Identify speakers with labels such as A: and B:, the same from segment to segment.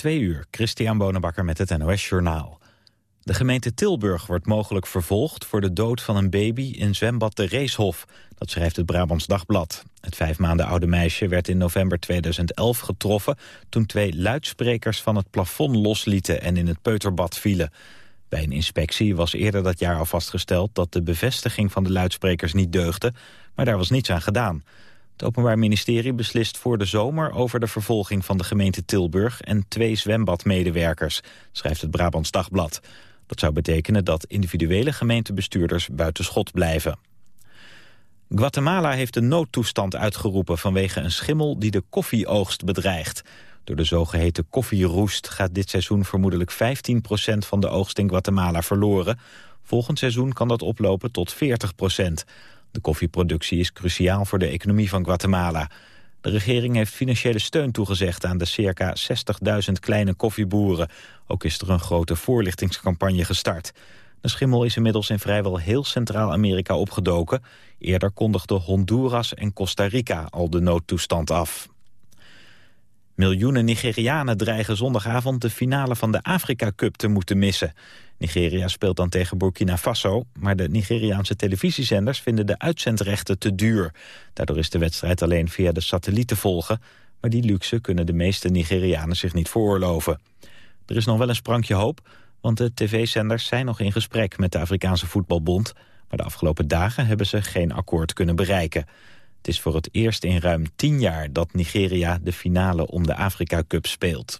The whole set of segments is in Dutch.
A: Twee uur, Christian Bonenbakker met het NOS Journaal. De gemeente Tilburg wordt mogelijk vervolgd voor de dood van een baby in zwembad de Reeshof. Dat schrijft het Brabants Dagblad. Het vijf maanden oude meisje werd in november 2011 getroffen... toen twee luidsprekers van het plafond loslieten en in het peuterbad vielen. Bij een inspectie was eerder dat jaar al vastgesteld... dat de bevestiging van de luidsprekers niet deugde, maar daar was niets aan gedaan. Het Openbaar Ministerie beslist voor de zomer over de vervolging van de gemeente Tilburg en twee zwembadmedewerkers, schrijft het Brabants Dagblad. Dat zou betekenen dat individuele gemeentebestuurders buiten schot blijven. Guatemala heeft een noodtoestand uitgeroepen vanwege een schimmel die de koffieoogst bedreigt. Door de zogeheten koffieroest gaat dit seizoen vermoedelijk 15% van de oogst in Guatemala verloren. Volgend seizoen kan dat oplopen tot 40%. De koffieproductie is cruciaal voor de economie van Guatemala. De regering heeft financiële steun toegezegd aan de circa 60.000 kleine koffieboeren. Ook is er een grote voorlichtingscampagne gestart. De schimmel is inmiddels in vrijwel heel Centraal-Amerika opgedoken. Eerder kondigden Honduras en Costa Rica al de noodtoestand af. Miljoenen Nigerianen dreigen zondagavond de finale van de Afrika Cup te moeten missen. Nigeria speelt dan tegen Burkina Faso, maar de Nigeriaanse televisiezenders vinden de uitzendrechten te duur. Daardoor is de wedstrijd alleen via de satelliet te volgen, maar die luxe kunnen de meeste Nigerianen zich niet veroorloven. Er is nog wel een sprankje hoop, want de tv-zenders zijn nog in gesprek met de Afrikaanse Voetbalbond, maar de afgelopen dagen hebben ze geen akkoord kunnen bereiken. Het is voor het eerst in ruim tien jaar dat Nigeria de finale om de Afrika Cup speelt.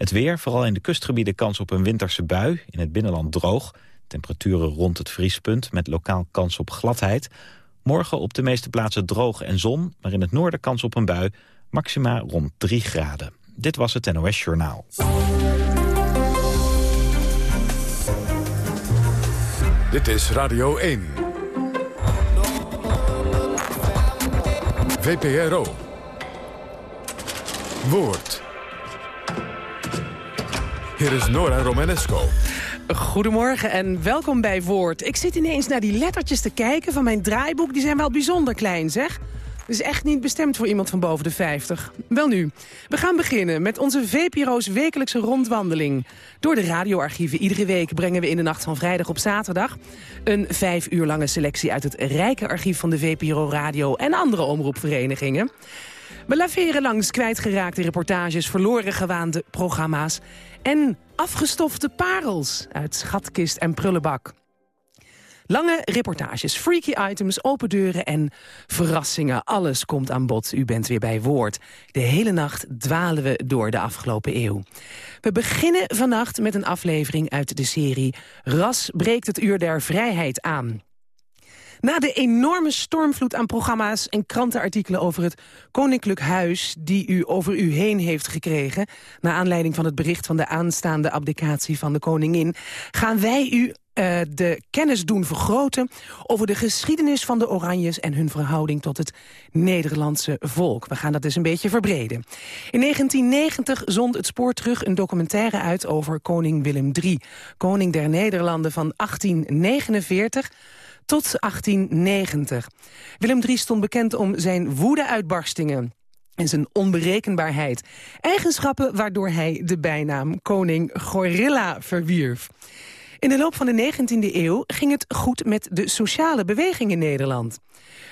A: Het weer, vooral in de kustgebieden kans op een winterse bui. In het binnenland droog. Temperaturen rond het vriespunt met lokaal kans op gladheid. Morgen op de meeste plaatsen droog en zon, maar in het noorden kans op een bui. Maxima rond 3 graden. Dit was het NOS Journaal.
B: Dit is Radio 1. VPRO. Woord. Hier is Nora Romanesco.
C: Goedemorgen en welkom bij Woord. Ik zit ineens naar die lettertjes te kijken van mijn draaiboek. Die zijn wel bijzonder klein, zeg. Is echt niet bestemd voor iemand van boven de 50. Wel nu, we gaan beginnen met onze VPRO's wekelijkse rondwandeling. Door de radioarchieven iedere week brengen we in de nacht van vrijdag op zaterdag... een vijf uur lange selectie uit het rijke archief van de VPRO Radio... en andere omroepverenigingen. We laveren langs kwijtgeraakte reportages, verloren gewaande programma's... en afgestofte parels uit schatkist en prullenbak. Lange reportages, freaky items, open deuren en verrassingen. Alles komt aan bod. U bent weer bij Woord. De hele nacht dwalen we door de afgelopen eeuw. We beginnen vannacht met een aflevering uit de serie... Ras breekt het uur der vrijheid aan. Na de enorme stormvloed aan programma's en krantenartikelen over het Koninklijk Huis... die u over u heen heeft gekregen... naar aanleiding van het bericht van de aanstaande abdicatie van de koningin... gaan wij u uh, de kennis doen vergroten over de geschiedenis van de Oranjes en hun verhouding tot het Nederlandse volk. We gaan dat dus een beetje verbreden. In 1990 zond het spoor terug een documentaire uit over koning Willem III, koning der Nederlanden van 1849 tot 1890. Willem III stond bekend om zijn woede-uitbarstingen en zijn onberekenbaarheid. Eigenschappen waardoor hij de bijnaam koning Gorilla verwierf. In de loop van de 19e eeuw ging het goed met de sociale beweging in Nederland.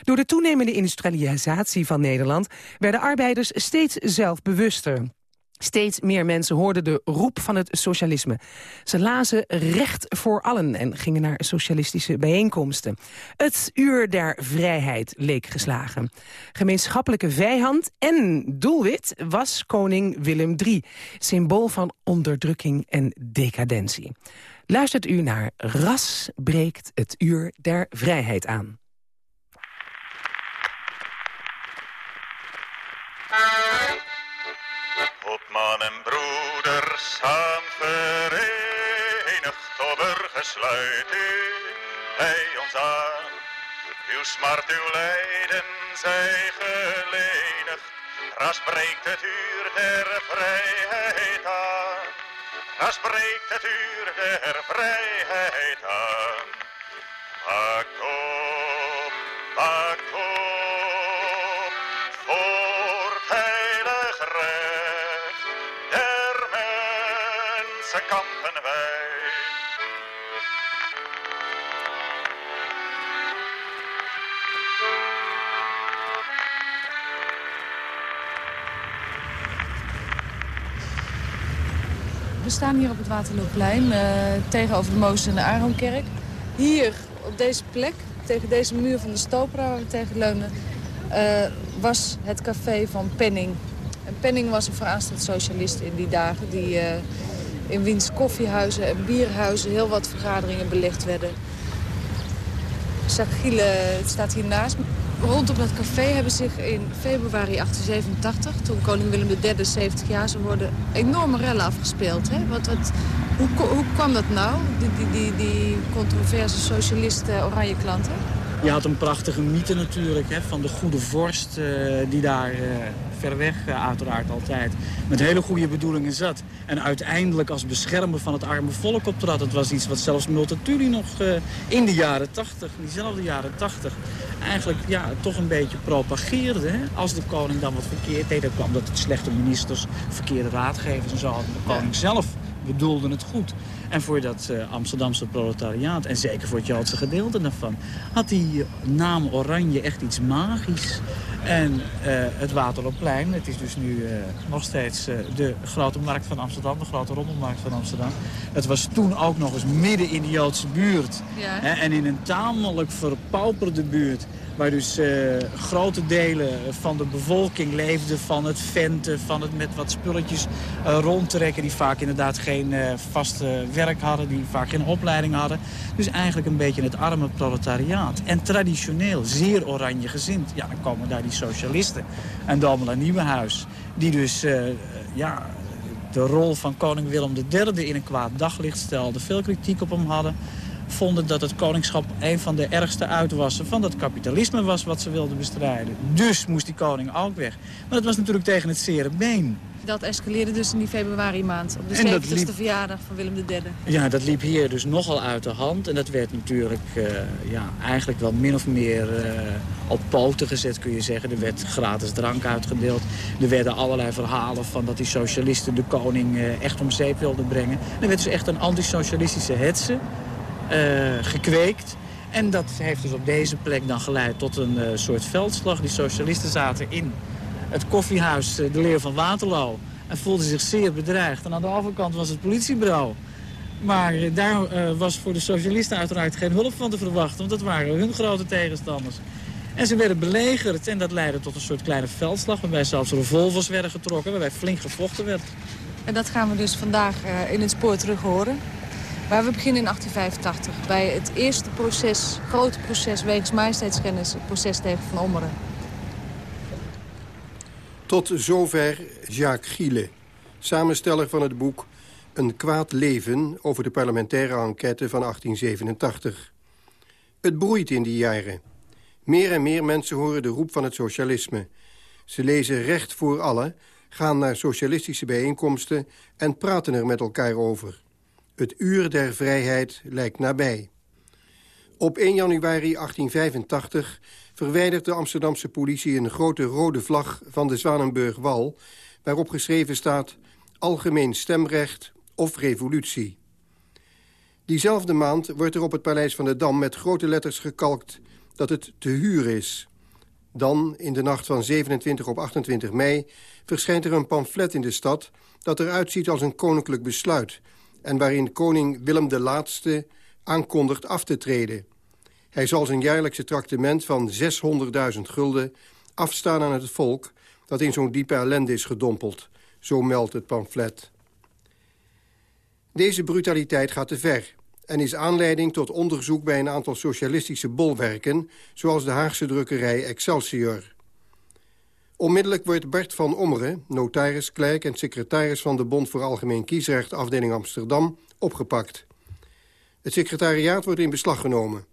C: Door de toenemende industrialisatie van Nederland werden arbeiders steeds zelfbewuster. Steeds meer mensen hoorden de roep van het socialisme. Ze lazen recht voor allen en gingen naar socialistische bijeenkomsten. Het uur der vrijheid leek geslagen. Gemeenschappelijke vijand en doelwit was koning Willem III. Symbool van onderdrukking en decadentie. Luistert u naar Ras breekt het uur der vrijheid aan.
D: Man en broeder samen verenigd, burgers, sluit u bij ons aan. Uw smart, uw lijden zij gelenigd, ras breekt het uur der vrijheid aan. Ras breekt het uur der vrijheid aan. Pak kampen wij.
E: We staan hier op het Waterlooplein uh, tegenover de Moos en de Aaronkerk. Hier, op deze plek, tegen deze muur van de Stopera waar we tegen leunen... Uh, was het café van Penning. En Penning was een vooraanstaand socialist in die dagen... die uh, in wiens koffiehuizen en bierhuizen heel wat vergaderingen belegd werden. Jacques staat hier naast. Rondom dat café hebben zich in februari 1887, toen koning Willem III 70 jaar zou worden, enorme rellen afgespeeld. Hè? Wat, hoe, hoe kwam dat nou, die, die, die, die controverse socialisten oranje klanten?
F: Je had een prachtige mythe natuurlijk hè, van de goede vorst uh, die daar uh, ver weg uh, uiteraard altijd met hele goede bedoelingen zat. En uiteindelijk als beschermer van het arme volk optrad. Het was iets wat zelfs Multatuli nog in de jaren 80, diezelfde jaren 80, eigenlijk ja, toch een beetje propageerde. Hè? Als de koning dan wat verkeerd deed, dan kwam dat het slechte ministers, verkeerde raadgevers en zo hadden. De koning zelf bedoelde het goed. En voor dat uh, Amsterdamse proletariaat, en zeker voor het Joodse gedeelte daarvan... had die naam Oranje echt iets magisch. En uh, het Waterloopplein, het is dus nu uh, nog steeds de grote markt van Amsterdam... de grote rommelmarkt van Amsterdam. Het was toen ook nog eens midden in de Joodse buurt.
E: Ja.
F: Hè, en in een tamelijk verpauperde buurt waar dus uh, grote delen van de bevolking leefden van het venten, van het met wat spulletjes uh, rondtrekken... die vaak inderdaad geen uh, vaste werk hadden, die vaak geen opleiding hadden. Dus eigenlijk een beetje het arme proletariaat. En traditioneel zeer oranje gezind. Ja, dan komen daar die socialisten en Domela Nieuwenhuis... die dus ja, de rol van koning Willem III in een kwaad daglicht stelden... veel kritiek op hem hadden vonden dat het koningschap een van de ergste uitwassen van dat kapitalisme was wat ze wilden bestrijden. Dus moest die koning ook weg. Maar dat was natuurlijk tegen het zere been.
E: Dat escaleerde dus in die februari maand, op de
F: En dat
E: 70ste
F: liep-
E: verjaardag van Willem III.
F: Ja, dat liep hier dus nogal uit de hand. En dat werd natuurlijk eh, ja, eigenlijk wel min of meer eh, op poten gezet, kun je zeggen. Er werd gratis drank uitgedeeld. Er werden allerlei verhalen van dat die socialisten de koning eh, echt om zeep wilden brengen. Er werd dus echt een antisocialistische hetze gekweekt. En dat heeft dus op deze plek dan geleid tot een eh, soort veldslag. Die socialisten zaten in het koffiehuis eh, De Leeuw van Waterloo. En voelden zich zeer bedreigd. En aan de overkant was het politiebureau. Maar eh, daar eh, was voor de socialisten uiteraard geen hulp van te verwachten. Want dat waren hun grote tegenstanders. En ze werden belegerd en dat leidde tot een soort kleine veldslag... waarbij zelfs revolvers werden getrokken, waarbij flink gevochten werd.
E: En dat gaan we dus vandaag eh, in het spoor terug horen. Maar we beginnen in 1885 bij het eerste proces, grote proces wegens majesteitsschennis, het proces tegen Van Ommeren.
G: Tot zover Jacques Giele, samensteller van het boek Een kwaad leven over de parlementaire enquête van 1887. Het broeit in die jaren. Meer en meer mensen horen de roep van het socialisme. Ze lezen recht voor allen, gaan naar socialistische bijeenkomsten en praten er met elkaar over. Het uur der vrijheid lijkt nabij. Op 1 januari 1885 verwijdert de Amsterdamse politie een grote rode vlag van de Zwanenburgwal... waarop geschreven staat algemeen stemrecht of revolutie. Diezelfde maand wordt er op het Paleis van de Dam met grote letters gekalkt dat het te huur is. Dan, in de nacht van 27 op 28 mei, verschijnt er een pamflet in de stad... dat eruit ziet als een koninklijk besluit... en waarin koning Willem de Laatste aankondigt af te treden. Hij zal zijn jaarlijkse tractement van 600.000 gulden afstaan aan het volk... dat in zo'n diepe ellende is gedompeld, zo meldt het pamflet. Deze brutaliteit gaat te ver en is aanleiding tot onderzoek bij een aantal socialistische bolwerken... zoals de Haagse drukkerij Excelsior. Onmiddellijk wordt Bert van Ommeren, notaris, klerk en secretaris... van de Bond voor Algemeen Kiesrecht, afdeling Amsterdam, opgepakt. Het secretariaat wordt in beslag genomen.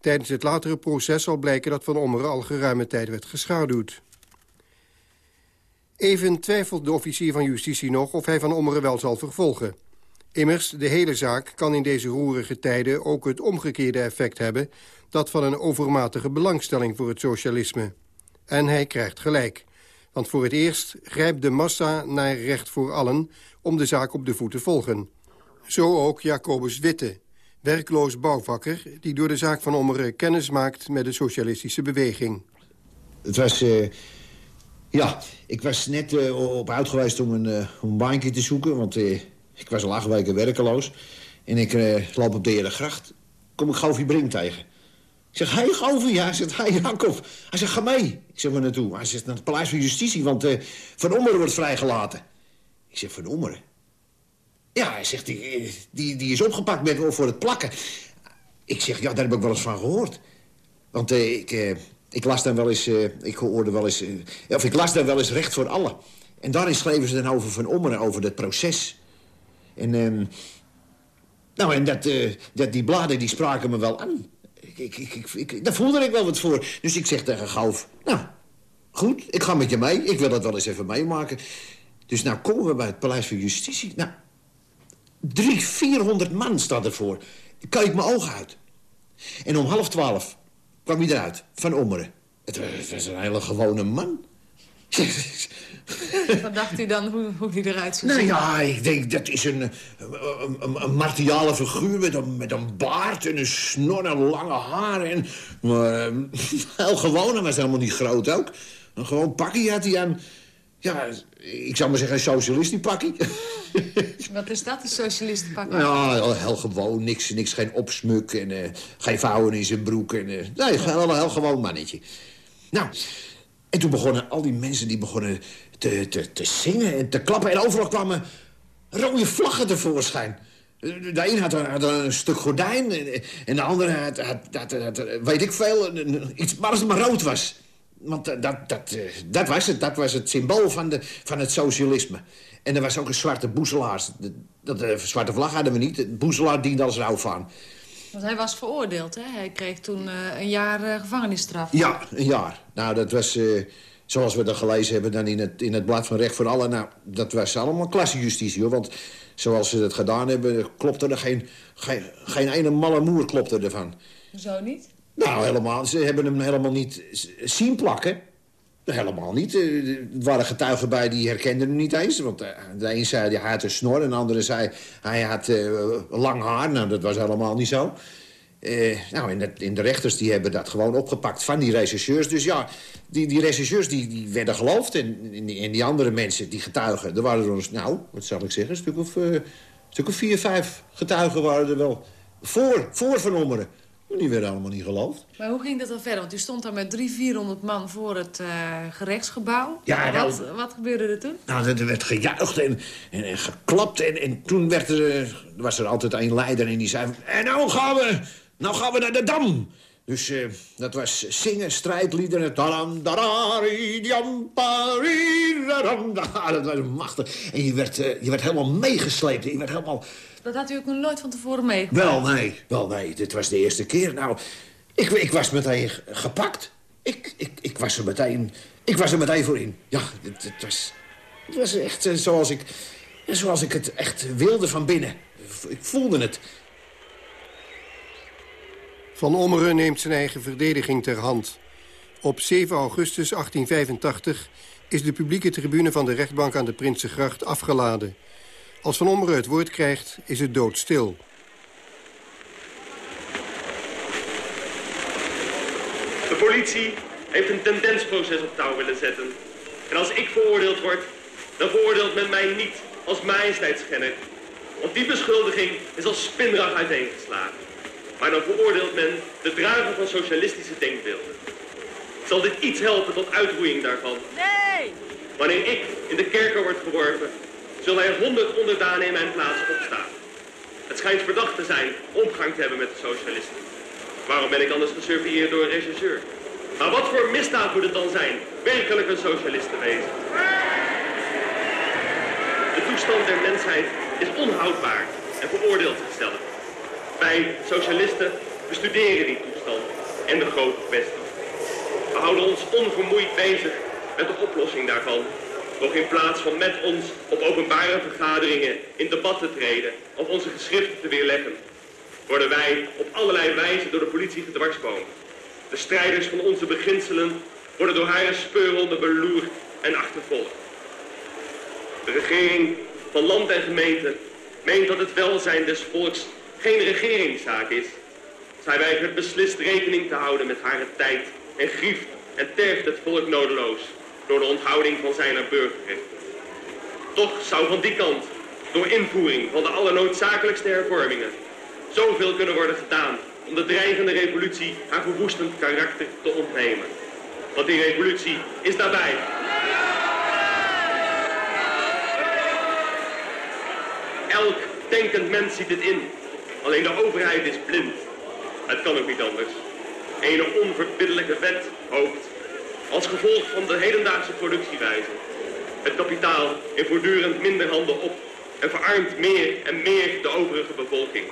G: Tijdens het latere proces zal blijken dat Van Ommeren al geruime tijd werd geschaduwd. Even twijfelt de officier van justitie nog of hij Van Ommeren wel zal vervolgen. Immers, de hele zaak kan in deze roerige tijden ook het omgekeerde effect hebben... dat van een overmatige belangstelling voor het socialisme. En hij krijgt gelijk. Want voor het eerst grijpt de massa naar recht voor allen... om de zaak op de voet te volgen. Zo ook Jacobus Witte, werkloos bouwvakker... die door de zaak van Ommeren kennis maakt met de socialistische beweging.
H: Het was... Uh, ja, ik was net uh, op uitgeweest om een, uh, een te zoeken... want ik was al acht weken werkeloos. En ik loop op de Herengracht. Kom ik Govie Brink tegen. Ik zeg, hé hey, Govie. Hij zegt, hey, Jacob. Hij zegt, ga mee. Ik zeg, waar naartoe? Hij zegt, naar het Paleis van Justitie, want Van Ommeren wordt vrijgelaten. Ik zeg, Van Ommeren? Ja, hij zegt, die, die, die is opgepakt met, voor het plakken. Ik zeg, ja, daar heb ik wel eens van gehoord. Want ik, ik las dan wel eens, ik hoorde wel eens... of ik las dan wel eens recht voor allen. En daarin schreven ze dan over Van Ommeren, over dat proces. En, ehm, nou, en dat, dat, die bladen die spraken me wel aan. Ik, ik, ik, daar voelde ik wel wat voor. Dus ik zeg tegen Gauf, nou, goed, ik ga met je mee. Ik wil dat wel eens even meemaken. Dus nou komen we bij het Paleis van Justitie. Nou, Drie, vierhonderd man staat ervoor. Ik kijk mijn ogen uit. En om half twaalf kwam hij eruit, van Ommeren. Het was een hele gewone man.
E: Wat dacht u dan, hoe, hoe die eruit
H: zien? Nou ja, ik denk, dat is een, een, een, een martiale figuur met een, met een baard en een snor en lange haren. En, maar heel gewoon, hij was helemaal niet groot ook. Een gewoon pakje had hij aan. Ja, ik zou maar zeggen, een socialistipakkie.
E: Wat is dat, een socialistenpakkie?
H: Nou ja, heel gewoon, niks, niks geen opsmuk en uh, geen vouwen in zijn broek. En, uh, nee, heel, heel gewoon mannetje. Nou, en toen begonnen al die mensen die begonnen te, te, te zingen en te klappen. En overal kwamen rode vlaggen tevoorschijn. De een had, had een stuk gordijn en de andere had, had, had, weet ik veel, iets maar als het maar rood was. Want dat, dat, eh, dat, was het. Dat was het symbool van, de, van het socialisme. En er was ook een zwarte boezelaar. Dat, de zwarte vlag hadden we niet. De boezelaar diende als rouwvaan.
E: Want hij was veroordeeld, hè? Hij kreeg toen uh, een jaar uh, gevangenisstraf.
H: Ja, een jaar. Nou, dat was, uh, zoals we dat gelezen hebben dan in het, in het blad van Recht voor Allen... Nou, dat was allemaal klassejustitie, hoor. Want zoals ze dat gedaan hebben, klopte er geen, geen, geen ene malle moer klopte ervan.
E: Zo niet?
H: Nou, helemaal. Ze hebben hem helemaal niet zien plakken. Helemaal niet. Eh, er waren getuigen bij die herkenden hem niet eens. Want eh, de een zei hij had een snor en de andere zei hij had uh, lang haar. Nou, dat was helemaal niet zo. Uh, nou, in de, rechters die hebben dat gewoon opgepakt van die rechercheurs. Dus ja, die, die rechercheurs die, die werden geloofd. En, en, die, en, die, andere mensen, die getuigen... er waren er ons, nou, wat zal ik zeggen, een stuk of, uh, stuk of vier, vijf getuigen waren er wel... voor, voor Van Ommeren. Die werden allemaal niet geloofd.
E: Maar hoe ging dat dan verder? Want u stond daar met drie, vierhonderd man voor het uh, gerechtsgebouw.
H: Ja,
E: nou, wat, wat gebeurde er toen?
H: Nou, er werd gejuicht en, en, en geklapt. En, en toen werd er, was er altijd een leider en die zei... En nou gaan we, nou gaan we naar de Dam. Dus uh, dat was zingen, strijdliederen. Dat was machtig. En je werd, uh, je werd helemaal meegesleept. Je werd helemaal
E: dat had u ook nog nooit van tevoren meegemaakt?
H: Wel, nee. Wel, nee. Dit was de eerste keer. Nou, ik, ik was meteen gepakt. Ik, ik, ik, was er meteen, ik was er meteen voor in. Ja, het, het was, het was echt uh, zoals, ik, zoals ik het echt wilde van binnen. Ik voelde het.
G: Van Ommeren neemt zijn eigen verdediging ter hand. Op 7 augustus 1885 is de publieke tribune van de rechtbank aan de Prinsengracht afgeladen. Als Van Ommeren het woord krijgt, is het doodstil.
I: De politie heeft een tendensproces op touw willen zetten. En als ik veroordeeld word, dan veroordeelt men mij niet als majesteitsschenner. Want die beschuldiging is als spinrag uiteengeslagen. Maar dan veroordeelt men de drager van socialistische denkbeelden. Zal dit iets helpen tot uitroeiing daarvan?
E: Nee!
I: Wanneer ik in de kerker word geworpen, zullen er honderd onderdanen in mijn plaats opstaan. Het schijnt verdacht te zijn omgang te hebben met de socialisten. Waarom ben ik anders gesurveilleerd door een regisseur? Maar wat voor misdaad moet het dan zijn, werkelijk een socialist te wezen? De toestand der mensheid is onhoudbaar en veroordeelt zichzelf. Wij, socialisten, bestuderen die toestand en de grote kwestie. We houden ons onvermoeid bezig met de oplossing daarvan nog in plaats van met ons op openbare vergaderingen in debat te treden of onze geschriften te weerleggen, worden wij op allerlei wijze door de politie gedwarsboomd. De strijders van onze beginselen worden door haar speurhonden beloerd en achtervolgt. De regering van land en gemeente meent dat het welzijn des volks geen regeringszaak is. Zij weigert beslist rekening te houden met haar tijd en grieft en tergt het volk nodeloos door de onthouding van zijn burgerrechten. Toch zou van die kant, door invoering van de allernoodzakelijkste hervormingen, zoveel kunnen worden gedaan om de dreigende revolutie haar verwoestend karakter te ontnemen. Want die revolutie is daarbij. Elk denkend mens ziet het in. Alleen de overheid is blind. Het kan ook niet anders. Een onverbiddelijke wet hoopt, als gevolg van de hedendaagse productiewijze, het kapitaal in voortdurend minder handen op en verarmt meer en meer de overige bevolking.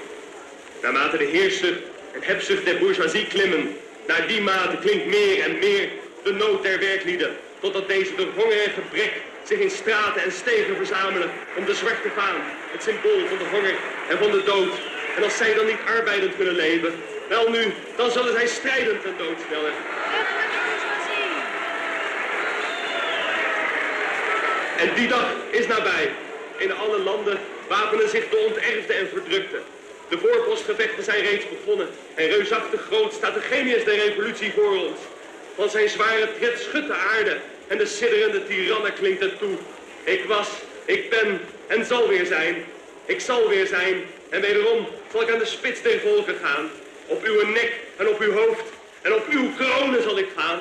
I: Naarmate de heerser en hebzucht der bourgeoisie klimmen, naar die mate klinkt meer en meer de nood der werklieden, totdat deze door honger en gebrek zich in straten en stegen verzamelen om de zwarte vaan, het symbool van de honger en van de dood. En als zij dan niet arbeidend kunnen leven, wel nu, dan zullen zij strijdend ten dood stellen. En die dag is nabij. In alle landen wapenen zich de onterfde en verdrukte. De voorpostgevechten zijn reeds begonnen. En reusachtig groot staat de genius der revolutie voor ons. Van zijn zware tred schudt de aarde. En de sidderende tirannen klinkt het toe. Ik was, ik ben en zal weer zijn. Ik zal weer zijn. En wederom zal ik aan de spits der volken gaan. Op uw nek en op uw hoofd. En op uw kronen zal ik gaan.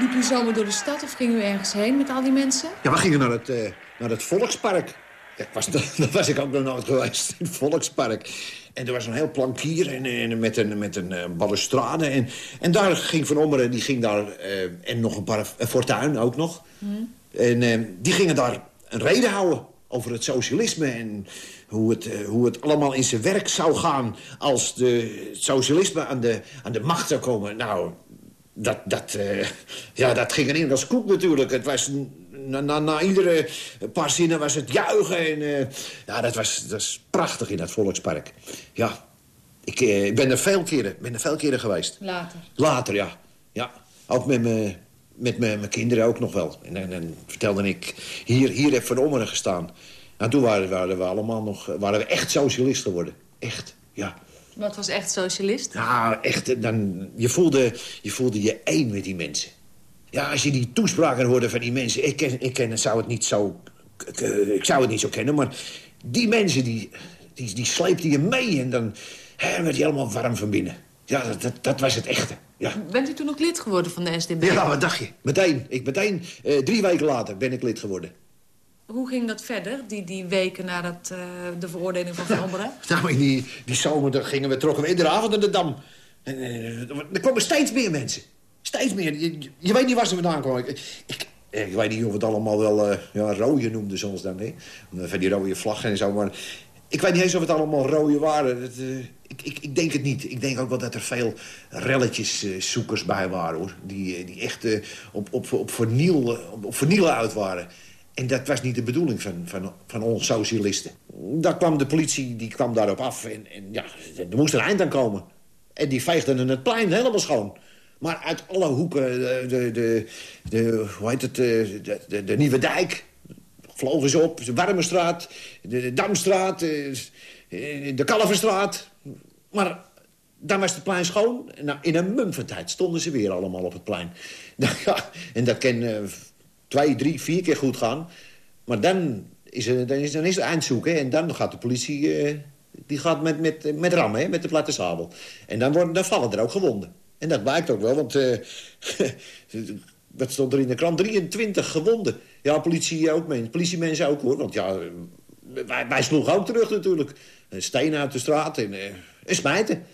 E: Liep u zomaar door de stad of ging u ergens heen met al die mensen?
H: Ja, we gingen naar het, uh, naar het Volkspark. Ja, was, daar was ik ook nog nooit geweest, het Volkspark. En er was een heel plankier en, en met een, met een uh, balustrade. En, en daar ging Van Ommeren, die ging daar... Uh, en nog een paar... Fortuin ook nog. Hmm. En die gingen daar een reden houden over het socialisme... en hoe het, hoe het allemaal in zijn werk zou gaan... als de socialisme aan de, aan de macht zou komen. Nou, dat, dat, uh, ja, dat ging erin als koek natuurlijk. Het was, na, na, na, iedere paar zinnen was het juichen. En, uh, ja, dat was, dat was prachtig in dat Volkspark. Ja, ik uh, ben, er veel keren, ben er veel keren geweest.
E: Later?
H: Later, ja. ja. Ook met mijn met mijn kinderen ook nog wel. En dan vertelde ik, hier, hier heb Van Ommeren gestaan. Nou, toen waren, waren, we allemaal nog, waren we echt socialist geworden. Echt, ja.
E: Wat was echt socialist?
H: Nou, echt, dan, je, voelde, je voelde je één met die mensen. Ja, als je die toespraken hoorde van die mensen... Ik, ken, ik ken, zou het niet zo... Ik zou het niet zo kennen, maar die mensen, die, die, die sleepten je mee... en dan hè, werd je helemaal warm van binnen. Ja, dat, dat, dat, was het echte. Ja.
E: Bent u toen ook lid geworden van de SDB?
H: Ja, wat dacht je? Meteen. Ik meteen, uh, drie weken later ben ik lid geworden.
E: Hoe ging dat verder, die, die weken nadat uh, de veroordeling van Van Omberen?
H: nou, in die, die zomer gingen we, trokken we iedere avond naar de Dam. En, uh, er komen steeds meer mensen. Steeds meer. Je, je weet niet waar ze vandaan komen. Ik, ik, ik weet niet of het allemaal wel uh, ja, rode noemden soms dan. Hè? Van die rode vlaggen en zo. Maar ik weet niet eens of het allemaal rode waren. Dat, ik, ik, ik, denk het niet. Ik denk ook wel dat er veel relletjeszoekers bij waren. hoor. Die, die echt op, op, op, verniel, op, vernielen uit waren. En dat was niet de bedoeling van, van, van ons socialisten. Daar kwam de politie die kwam daarop af. En, en ja, er moest een eind aan komen. En die veegden het plein helemaal schoon. Maar uit alle hoeken, de, de, de hoe heet het, de, de, de, Nieuwe Dijk... vlogen ze op, de Warmestraat, de, Damstraat, de, de Kalverstraat. Maar dan was het plein schoon. Nou, in een mum van tijd stonden ze weer allemaal op het plein. Nou, ja, en dat ken twee, drie, vier keer goed gaan. Maar dan is, er, dan is, het eindzoeken. En dan gaat de politie die gaat met, met, met rammen, met de platte sabel. En dan, worden, vallen er ook gewonden. En dat blijkt ook wel, want... wat stond er in de krant? 23 gewonden. Ja, politie ook, men, politiemensen ook, hoor. Want ja, wij, wij sloegen ook terug natuurlijk. Stenen uit de straat en, uh, en smijten.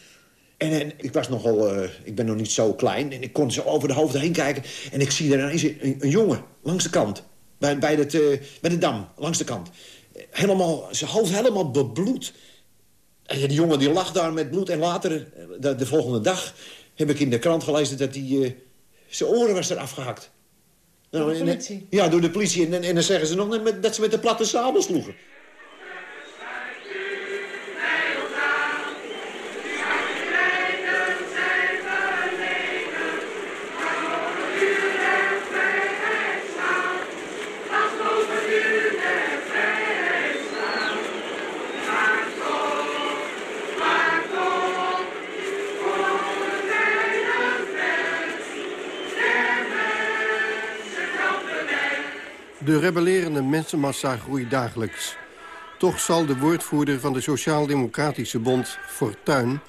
H: En, ik was nogal, uh, ik ben nog niet zo klein. En ik kon zo over de hoofd heen kijken. En ik zie daar ineens een, een jongen langs de kant. Bij, bij, het, bij de dam, langs de kant. Helemaal, zijn hoofd helemaal bebloed. En die jongen die lag daar met bloed. En later, eh, de, de volgende dag, heb ik in de krant gelezen dat hij... Zijn oren was er afgehakt.
E: Nou, door de politie?
H: ja, door de politie. En, en, dan zeggen ze nog dat ze met de platte sabel sloegen.
G: De rebellerende mensenmassa groeit dagelijks. Toch zal de woordvoerder van de Sociaal-Democratische Bond, Fortuin...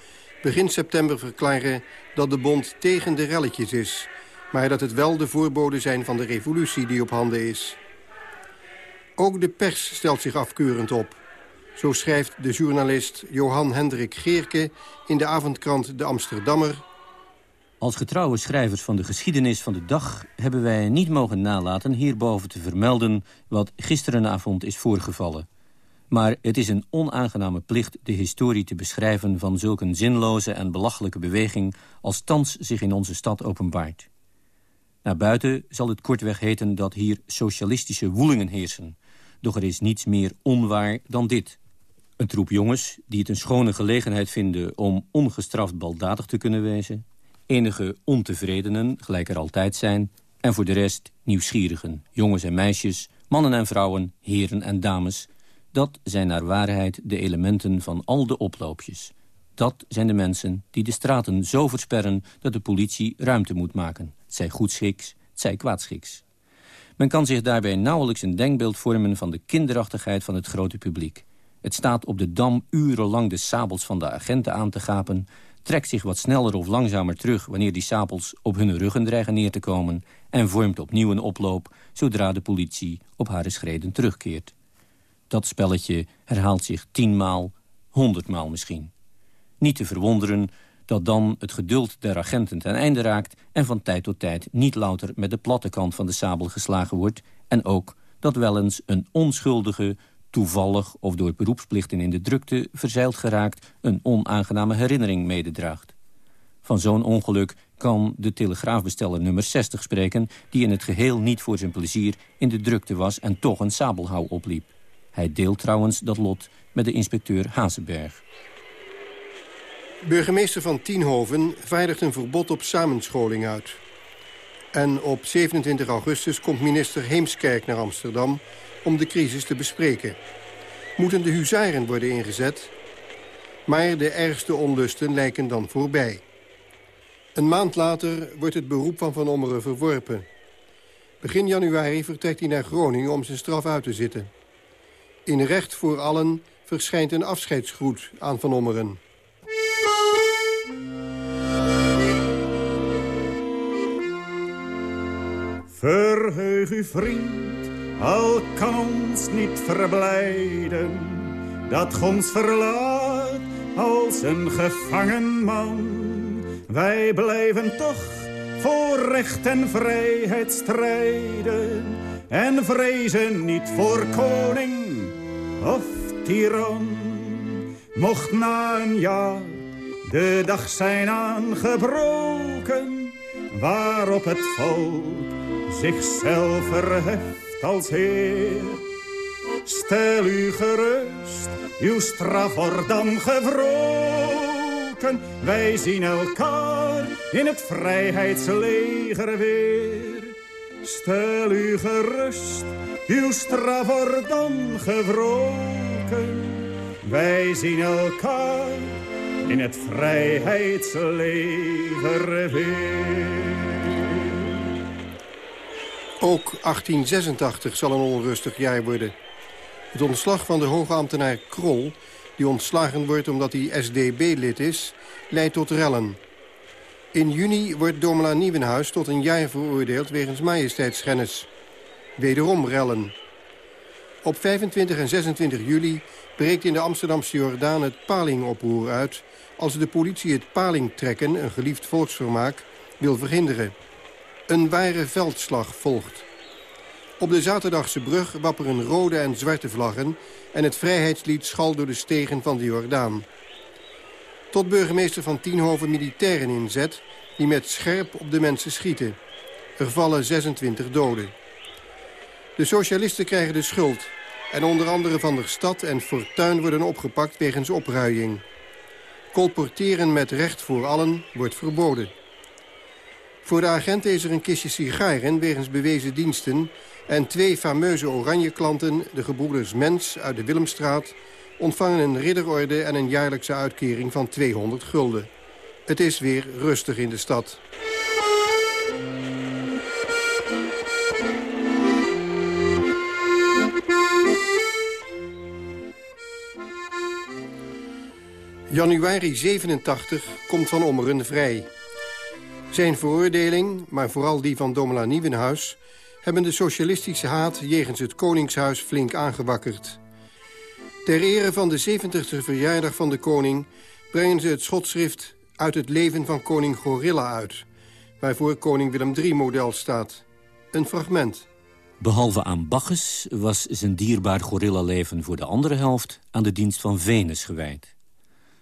G: begin september verklaren dat de bond tegen de relletjes is... maar dat het wel de voorboden zijn van de revolutie die op handen is. Ook de pers stelt zich afkeurend op. Zo schrijft de journalist Johan Hendrik Geerke in de avondkrant De Amsterdammer...
J: Als getrouwe schrijvers van de geschiedenis van de dag... hebben wij niet mogen nalaten hierboven te vermelden... wat gisterenavond is voorgevallen. Maar het is een onaangename plicht de historie te beschrijven... van zulk een zinloze en belachelijke beweging... als thans zich in onze stad openbaart. Naar buiten zal het kortweg heten dat hier socialistische woelingen heersen. Doch er is niets meer onwaar dan dit. Een troep jongens die het een schone gelegenheid vinden... om ongestraft baldadig te kunnen wezen enige ontevredenen, gelijk er altijd zijn... en voor de rest nieuwsgierigen, jongens en meisjes, mannen en vrouwen, heren en dames. Dat zijn naar waarheid de elementen van al de oploopjes. Dat zijn de mensen die de straten zo versperren... dat de politie ruimte moet maken. Het zij goedschiks, het zij kwaadschiks. Men kan zich daarbij nauwelijks een denkbeeld vormen... van de kinderachtigheid van het grote publiek. Het staat op de dam urenlang de sabels van de agenten aan te gapen trekt zich wat sneller of langzamer terug... wanneer die sapels op hun ruggen dreigen neer te komen... en vormt opnieuw een oploop zodra de politie op haar schreden terugkeert. Dat spelletje herhaalt zich tienmaal, honderdmaal misschien. Niet te verwonderen dat dan het geduld der agenten ten einde raakt... en van tijd tot tijd niet louter met de platte kant van de sabel geslagen wordt... en ook dat wel eens een onschuldige, toevallig of door beroepsplichten in de drukte verzeild geraakt een onaangename herinnering mededraagt. Van zo'n ongeluk kan de telegraafbesteller nummer 60 spreken... die in het geheel niet voor zijn plezier in de drukte was en toch een sabelhouw opliep. Hij deelt trouwens dat lot met de inspecteur Hazenberg.
G: Burgemeester van Tienhoven vaardigt een verbod op samenscholing uit. En op 27 augustus komt minister Heemskerk naar Amsterdam om de crisis te bespreken. Moeten de huzaren worden ingezet? Maar de ergste onlusten lijken dan voorbij. Een maand later wordt het beroep van Van Ommeren verworpen. Begin januari vertrekt hij naar Groningen om zijn straf uit te zitten. In recht voor allen verschijnt een afscheidsgroet aan Van Ommeren.
K: Verheug u vriend al kan ons niet verblijden dat ons verlaat als een gevangen man. Wij blijven toch voor recht en vrijheid strijden en vrezen niet voor koning of tiran. Mocht na een jaar de dag zijn aangebroken waarop het volk zichzelf verheft als Heer. Stel u gerust, uw straf wordt dan gewroken. Wij zien elkaar in het vrijheidsleger weer. Stel u gerust, uw straf wordt gewroken. Wij zien elkaar in het vrijheidsleger weer.
G: Ook 1886 zal een onrustig jaar worden. Het ontslag van de hoge ambtenaar Krol, die ontslagen wordt omdat hij SDB-lid is, leidt tot rellen. In juni wordt Domela Nieuwenhuis tot een jaar veroordeeld wegens majesteitsschennis. Wederom rellen. Op 25 en 26 juli breekt in de Amsterdamse Jordaan het palingoproer uit... als de politie het palingtrekken, een geliefd volksvermaak, wil verhinderen. Een ware veldslag volgt. Op de Zaterdagse brug wapperen rode en zwarte vlaggen... en het vrijheidslied schal door de stegen van de Jordaan. Tot burgemeester van Tienhoven militairen inzet... die met scherp op de mensen schieten. Er vallen 26 doden. De socialisten krijgen de schuld... en onder andere Van der Stad en Fortuin worden opgepakt wegens opruiing. Colporteren met recht voor allen wordt verboden. Voor de agenten is er een kistje sigaren wegens bewezen diensten... en twee fameuze oranje klanten, de gebroeders Mens uit de Willemstraat... ontvangen een ridderorde en een jaarlijkse uitkering van 200 gulden. Het is weer rustig in de stad. Januari 87 komt Van Ommeren vrij. Zijn veroordeling, maar vooral die van Domela Nieuwenhuis... hebben de socialistische haat jegens het Koningshuis flink aangewakkerd. Ter ere van de 70e verjaardag van de koning... brengen ze het schotschrift uit het leven van koning Gorilla uit... waarvoor koning Willem III model staat. Een fragment.
J: Behalve aan Bacchus was zijn dierbaar gorillaleven voor de andere helft... aan de dienst van Venus gewijd.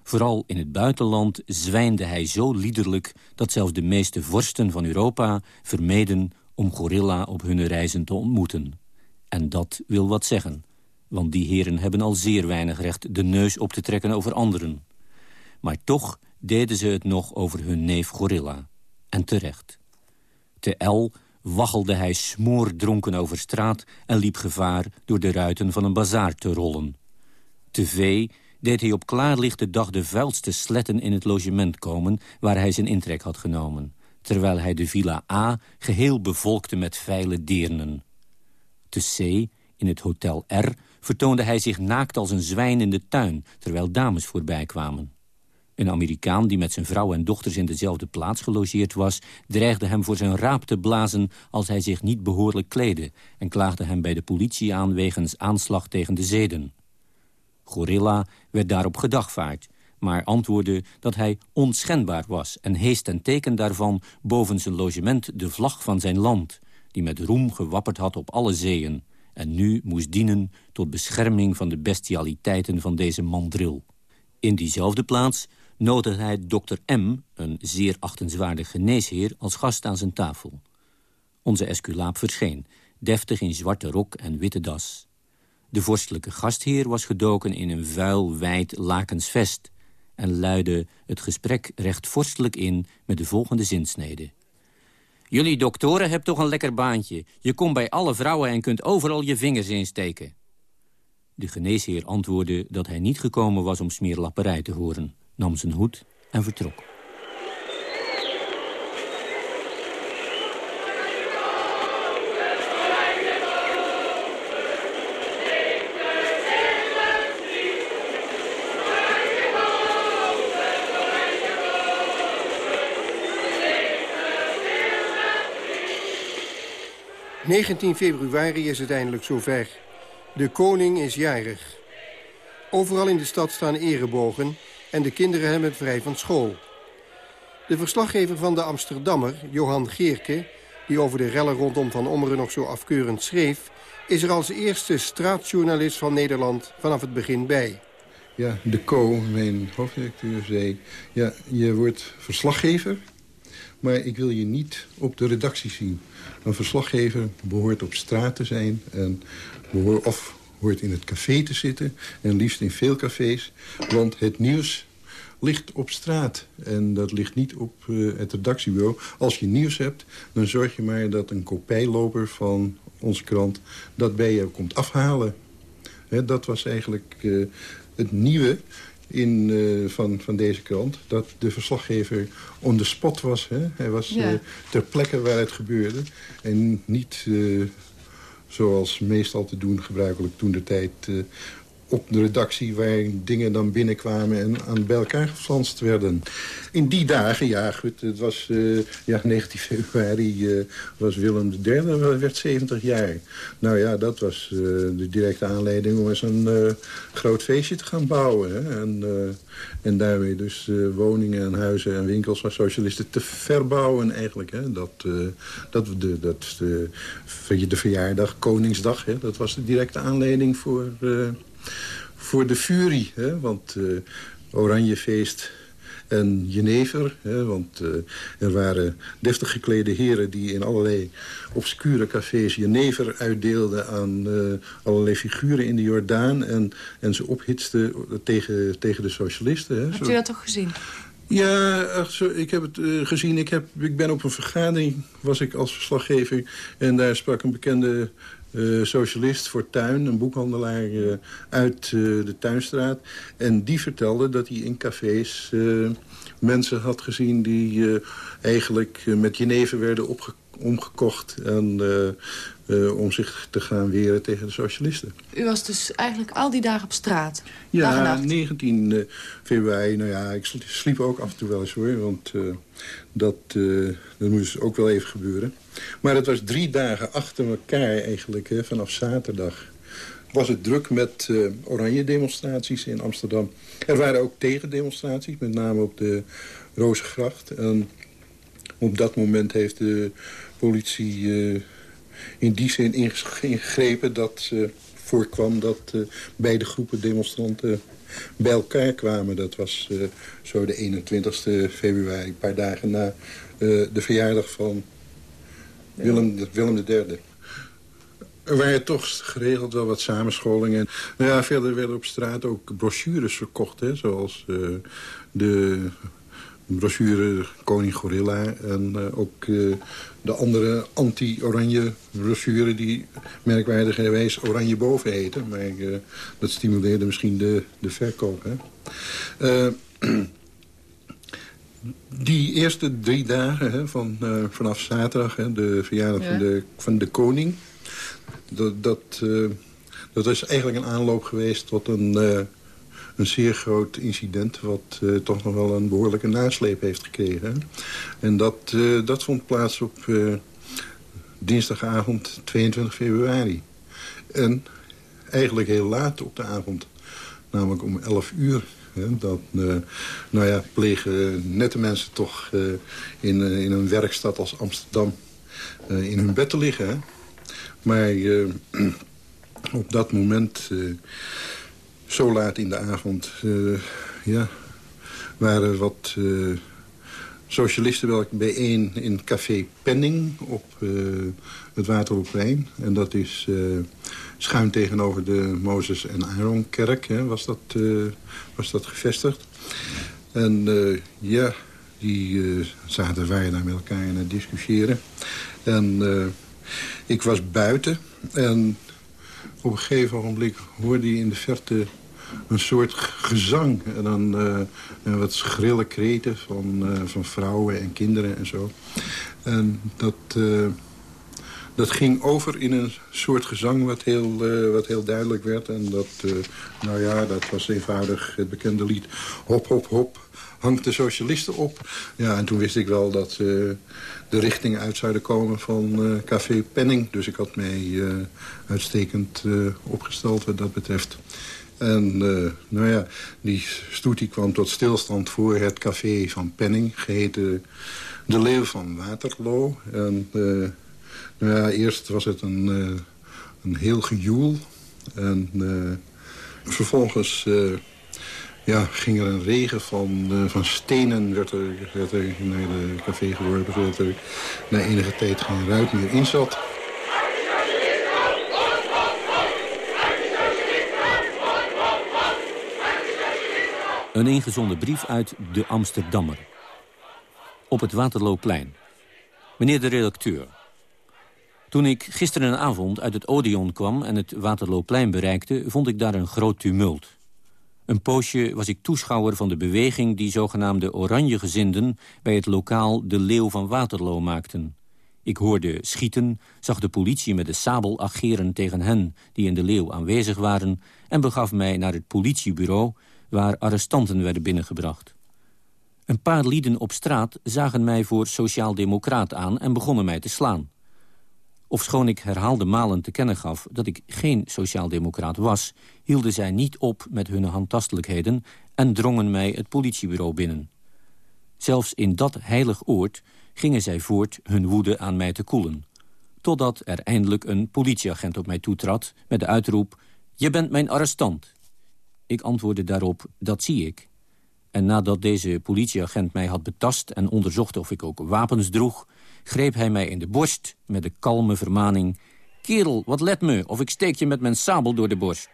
J: Vooral in het buitenland zwijnde hij zo liederlijk... dat zelfs de meeste vorsten van Europa vermeden om gorilla op hun reizen te ontmoeten. En dat wil wat zeggen, want die heren hebben al zeer weinig recht... de neus op te trekken over anderen. Maar toch deden ze het nog over hun neef gorilla. En terecht. Te El waggelde hij smoordronken over straat... en liep gevaar door de ruiten van een bazaar te rollen. Te vee deed hij op klaarlichte dag de vuilste sletten in het logement komen... waar hij zijn intrek had genomen, terwijl hij de villa A geheel bevolkte met veile deernen. Te C, in het hotel R, vertoonde hij zich naakt als een zwijn in de tuin... terwijl dames voorbij kwamen. Een Amerikaan die met zijn vrouw en dochters in dezelfde plaats gelogeerd was... dreigde hem voor zijn raap te blazen als hij zich niet behoorlijk kleedde... en klaagde hem bij de politie aan wegens aanslag tegen de zeden. Gorilla werd daarop gedagvaard, maar antwoordde dat hij onschendbaar was... en heest ten teken daarvan boven zijn logement de vlag van zijn land... die met roem gewapperd had op alle zeeën... en nu moest dienen tot bescherming van de bestialiteiten van deze mandril. In diezelfde plaats nodigde hij dokter M., een zeer achtenswaardig geneesheer... als gast aan zijn tafel. Onze esculaap verscheen, deftig in zwarte rok en witte das. De vorstelijke gastheer was gedoken in een vuil, wijd lakens vest... en luidde het gesprek recht vorstelijk in met de volgende zinsnede. Jullie doktoren hebben toch een lekker baantje. Je komt bij alle vrouwen en kunt overal je vingers insteken. De geneesheer antwoordde dat hij niet gekomen was om smeerlapperij te horen... nam zijn hoed en vertrok.
G: 19 februari is het eindelijk zover. De koning is jarig. Overal in de stad staan erebogen en de kinderen hebben het vrij van school. De verslaggever van de Amsterdammer, Johan Geerke... die over de rellen rondom Van Ommeren nog zo afkeurend schreef... is er als eerste straatjournalist van Nederland vanaf het begin bij.
L: Ja, de Co, mijn hoofdredacteur, zei... ja, je wordt verslaggever, maar ik wil je niet op de redactie zien. Een verslaggever behoort op straat te zijn en of hoort in het café te zitten. En liefst in veel cafés, want het nieuws ligt op straat. En dat ligt niet op uh, het redactiebureau. Als je nieuws hebt, dan zorg je maar dat een kopijloper van onze krant... dat bij je komt afhalen. Dat was eigenlijk uh, het nieuwe in, uh, van, van deze krant. Dat de verslaggever on the spot was. Hè? Hij was ja. uh, ter plekke waar het gebeurde. En niet uh, zoals meestal te doen gebruikelijk toen de tijd op de redactie waar dingen dan binnenkwamen en aan bij elkaar geflanst werden. In die dagen, ja goed, het was uh, ja, 19 februari uh, was Willem III, werd 70 jaar. Nou ja, dat was uh, de directe aanleiding om eens een groot feestje te gaan bouwen. Hè? En, en daarmee dus woningen en huizen en winkels van socialisten te verbouwen eigenlijk. Hè? Dat, dat, de, dat de, de verjaardag, Koningsdag, hè? dat was de directe aanleiding voor voor de furie. Hè? Want uh, Oranjefeest en Jenever. Hè? Want uh, er waren deftig geklede heren die in allerlei obscure cafés Jenever uitdeelden aan uh, allerlei figuren in de Jordaan. En, en ze ophitsten tegen, tegen de socialisten. Hè?
E: Hebt u dat toch gezien?
L: Ja, ach, zo, ik heb het uh, gezien. Ik, heb, ik ben op een vergadering, was ik als verslaggever. En daar sprak een bekende uh, socialist voor tuin, een boekhandelaar uh, uit uh, de Tuinstraat. En die vertelde dat hij in cafés mensen had gezien... die eigenlijk met jenever werden omgekocht en, om zich te gaan weren tegen de socialisten.
E: U was dus eigenlijk al die dagen op straat?
L: Ja, 19 februari. Nou ja, ik sliep ook af en toe wel eens hoor. Want dat, dat moest ook wel even gebeuren. Maar het was drie dagen achter elkaar eigenlijk, hè, vanaf zaterdag was het druk met uh, oranje demonstraties in Amsterdam. Er waren ook tegendemonstraties, met name op de Rozengracht. En op dat moment heeft de politie uh, in die zin ingegrepen dat uh, voorkwam dat beide groepen demonstranten bij elkaar kwamen. Dat was zo de 21 februari, een paar dagen na de verjaardag van Willem, Willem III. Er waren toch geregeld wel wat samenscholingen. Nou ja, verder werden op straat ook brochures verkocht. Hè, zoals uh, de brochure Koning Gorilla. En uh, ook uh, de andere anti-oranje brochure die merkwaardigerwijs Oranje Boven heten. Maar dat stimuleerde misschien de, de verkoop. Hè. Die eerste drie dagen hè, van, vanaf zaterdag, hè, de verjaardag van, de, van de koning dat, dat, uh, dat is eigenlijk een aanloop geweest tot een, uh, een zeer groot incident... wat toch nog wel een behoorlijke nasleep heeft gekregen. En dat, dat vond plaats op dinsdagavond 22 februari. En eigenlijk heel laat op de avond, namelijk om 11 uur... dat, nou ja, plegen nette mensen toch in, in een werkstad als Amsterdam in hun bed te liggen. Maar op dat moment, zo laat in de avond... Ja, waren wat socialisten wel bijeen in café Penning op het Waterlooplein. En dat is schuin tegenover de Mozes en Aaronkerk hè, was, dat, was dat gevestigd. En ja, die zaten wij daar met elkaar aan het discussiëren. En ik was buiten en op een gegeven ogenblik hoorde je in de verte een soort gezang. En dan uh, wat schrille kreten van, uh, van vrouwen en kinderen en zo. En dat, uh, dat ging over in een soort gezang wat heel, wat heel duidelijk werd. En dat, nou ja, dat was eenvoudig het bekende lied. Hop, hop, hop, hangt de socialisten op. Ja, en toen wist ik wel dat de richting uit zouden komen van uh, Café Penning. Dus ik had mij uh, uitstekend uh, opgesteld wat dat betreft. En nou ja, die stoet die kwam tot stilstand voor het café van Penning, geheten De Leeuw van Waterloo. En nou ja, eerst was het een, een heel gejoel. En vervolgens ja, ging er een regen van, van stenen er, werd er naar de café geworpen... zodat er na enige tijd geen ruit meer in zat.
J: Een ingezonden brief uit De Amsterdammer. Op het Waterlooplein. Meneer de redacteur. Toen ik gisterenavond uit het Odeon kwam en het Waterlooplein bereikte... vond ik daar een groot tumult. Een poosje was ik toeschouwer van de beweging die zogenaamde oranje gezinden bij het lokaal De Leeuw van Waterloo maakten. Ik hoorde schieten, zag de politie met de sabel ageren tegen hen die in De Leeuw aanwezig waren... en begaf mij naar het politiebureau waar arrestanten werden binnengebracht. Een paar lieden op straat zagen mij voor sociaal-democraat aan en begonnen mij te slaan. Ofschoon ik herhaalde malen te kennen gaf dat ik geen sociaaldemocraat was... hielden zij niet op met hun handtastelijkheden... en drongen mij het politiebureau binnen. Zelfs in dat heilig oord gingen zij voort hun woede aan mij te koelen. Totdat er eindelijk een politieagent op mij toetrad met de uitroep... Je bent mijn arrestant. Ik antwoordde daarop, dat zie ik. En nadat deze politieagent mij had betast en onderzocht of ik ook wapens droeg greep hij mij in de borst met de kalme vermaning... Kerel, wat let me, of ik steek je met mijn sabel door de borst.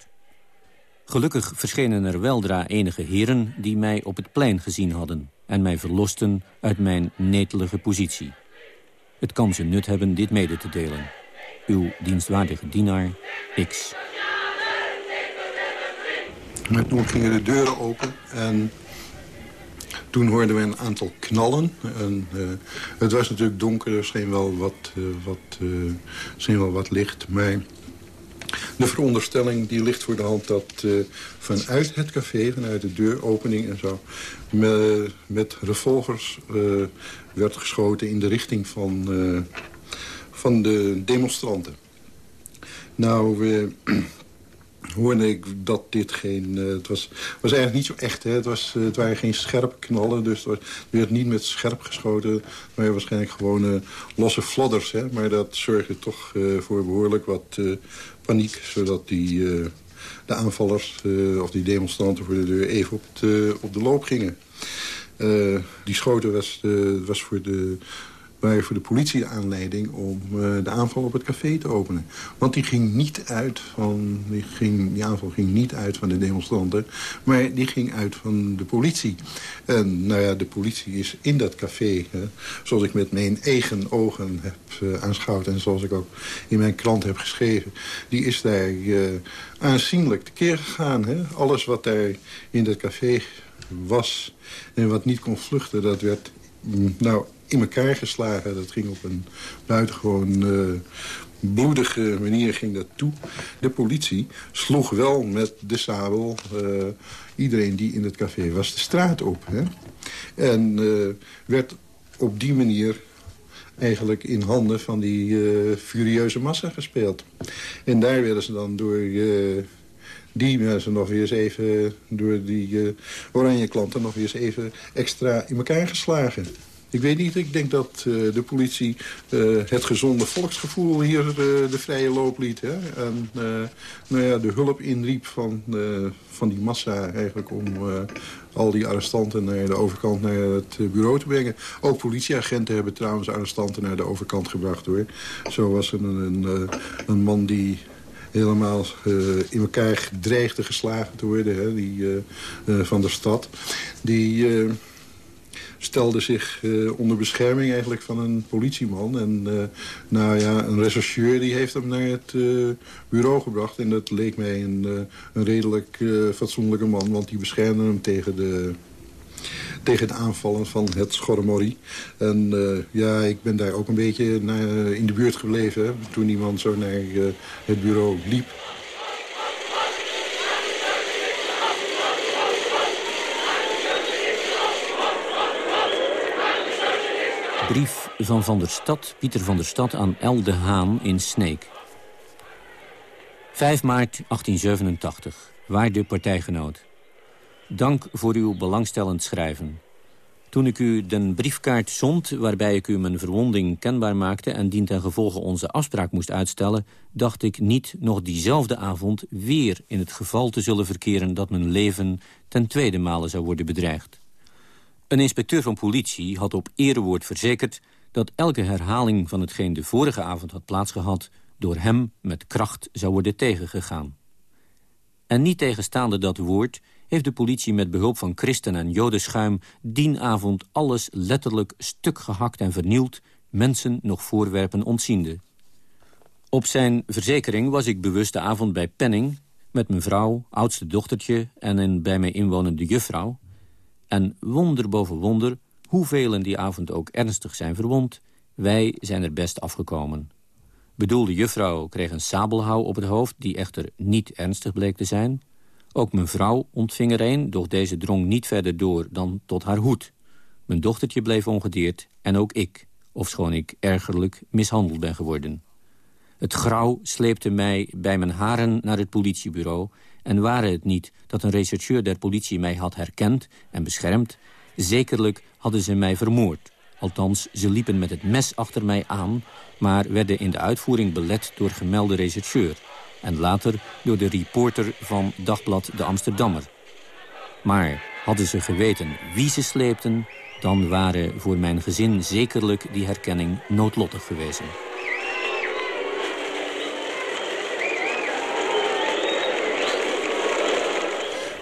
J: Gelukkig verschenen er weldra enige heren die mij op het plein gezien hadden... en mij verlosten uit mijn netelige positie. Het kan zijn nut hebben dit mede te delen. Uw dienstwaardige dienaar, X.
L: Maar toen gingen de deuren open en toen hoorden we een aantal knallen. En, het was natuurlijk donker, er scheen wel wat, wat, scheen wel wat licht. Maar de veronderstelling die ligt voor de hand dat vanuit het café, vanuit de deuropening en zo... met, met revolvers werd geschoten in de richting van, van de demonstranten. Nou, hoorde ik dat dit geen... Uh, het was, was eigenlijk niet zo echt. Hè. Het, was, uh, het waren geen scherpe knallen. Dus er werd niet met scherp geschoten. Maar waarschijnlijk gewoon uh, losse flodders. Hè. Maar dat zorgde toch voor behoorlijk wat paniek. Zodat die, de aanvallers of die demonstranten voor de deur even op de, op de loop gingen. die schoten was, was voor de waren voor de politie de aanleiding om uh, de aanval op het café te openen. Want die ging niet uit van, die, ging, die aanval ging niet uit van de demonstranten, maar die ging uit van de politie. En nou ja, de politie is in dat café, hè, zoals ik met mijn eigen ogen heb uh, aanschouwd... en zoals ik ook in mijn krant heb geschreven, die is daar uh, aanzienlijk tekeer gegaan. Hè. Alles wat daar in dat café was en wat niet kon vluchten, dat werd mm, nou, in elkaar geslagen. Dat ging op een buitengewoon uh, bloedige manier ging dat toe. De politie sloeg wel met de sabel uh, iedereen die in het café was de straat op. Hè? En uh, werd op die manier eigenlijk in handen van die furieuze massa gespeeld. En daar werden ze dan door die mensen nog eens even door die oranje klanten nog eens even extra in elkaar geslagen. Ik weet niet, ik denk dat uh, de politie uh, het gezonde volksgevoel hier uh, de vrije loop liet. Hè? En nou ja, de hulp inriep van, van die massa eigenlijk om al die arrestanten naar de overkant naar het bureau te brengen. Ook politieagenten hebben trouwens arrestanten naar de overkant gebracht hoor. Zo was er een, een, een man die helemaal in elkaar dreigde geslagen te worden, hè, die, van de stad. Die stelde zich uh, onder bescherming eigenlijk van een politieman. En uh, nou ja, een rechercheur die heeft hem naar het uh, bureau gebracht. En dat leek mij een, een redelijk fatsoenlijke man. Want die beschermde hem tegen de tegen het aanvallen van het schorremorrie. En ja, ik ben daar ook een beetje in de buurt gebleven... Toen die man zo naar het bureau liep.
J: Brief van Van der Stad, Pieter van der Stad aan El de Haan in Sneek. 5 maart 1887. Waarde partijgenoot. Dank voor uw belangstellend schrijven. Toen ik u den briefkaart zond waarbij ik u mijn verwonding kenbaar maakte... en dien ten gevolge onze afspraak moest uitstellen... dacht ik niet nog diezelfde avond weer in het geval te zullen verkeren... dat mijn leven ten tweede male zou worden bedreigd. Een inspecteur van politie had op erewoord verzekerd... dat elke herhaling van hetgeen de vorige avond had plaatsgehad... door hem met kracht zou worden tegengegaan. En niet tegenstaande dat woord heeft de politie met behulp van christen en jodenschuim... dien avond alles letterlijk stuk gehakt en vernield... mensen nog voorwerpen ontziende. Op zijn verzekering was ik bewust de avond bij Penning... met mijn vrouw, oudste dochtertje en een bij mij inwonende juffrouw... En wonder boven wonder, hoeveel die avond ook ernstig zijn verwond... wij zijn er best afgekomen. Bedoelde juffrouw kreeg een sabelhouw op het hoofd... die echter niet ernstig bleek te zijn. Ook mijn vrouw ontving er een, doch deze drong niet verder door dan tot haar hoed. Mijn dochtertje bleef ongedeerd en ook ik... ofschoon ik ergerlijk mishandeld ben geworden. Het grauw sleepte mij bij mijn haren naar het politiebureau... En ware het niet dat een rechercheur der politie mij had herkend en beschermd... zekerlijk hadden ze mij vermoord. Althans, ze liepen met het mes achter mij aan... maar werden in de uitvoering belet door gemelde rechercheur... en later door de reporter van Dagblad de Amsterdammer. Maar hadden ze geweten wie ze sleepten... dan waren voor mijn gezin zekerlijk die herkenning noodlottig geweest.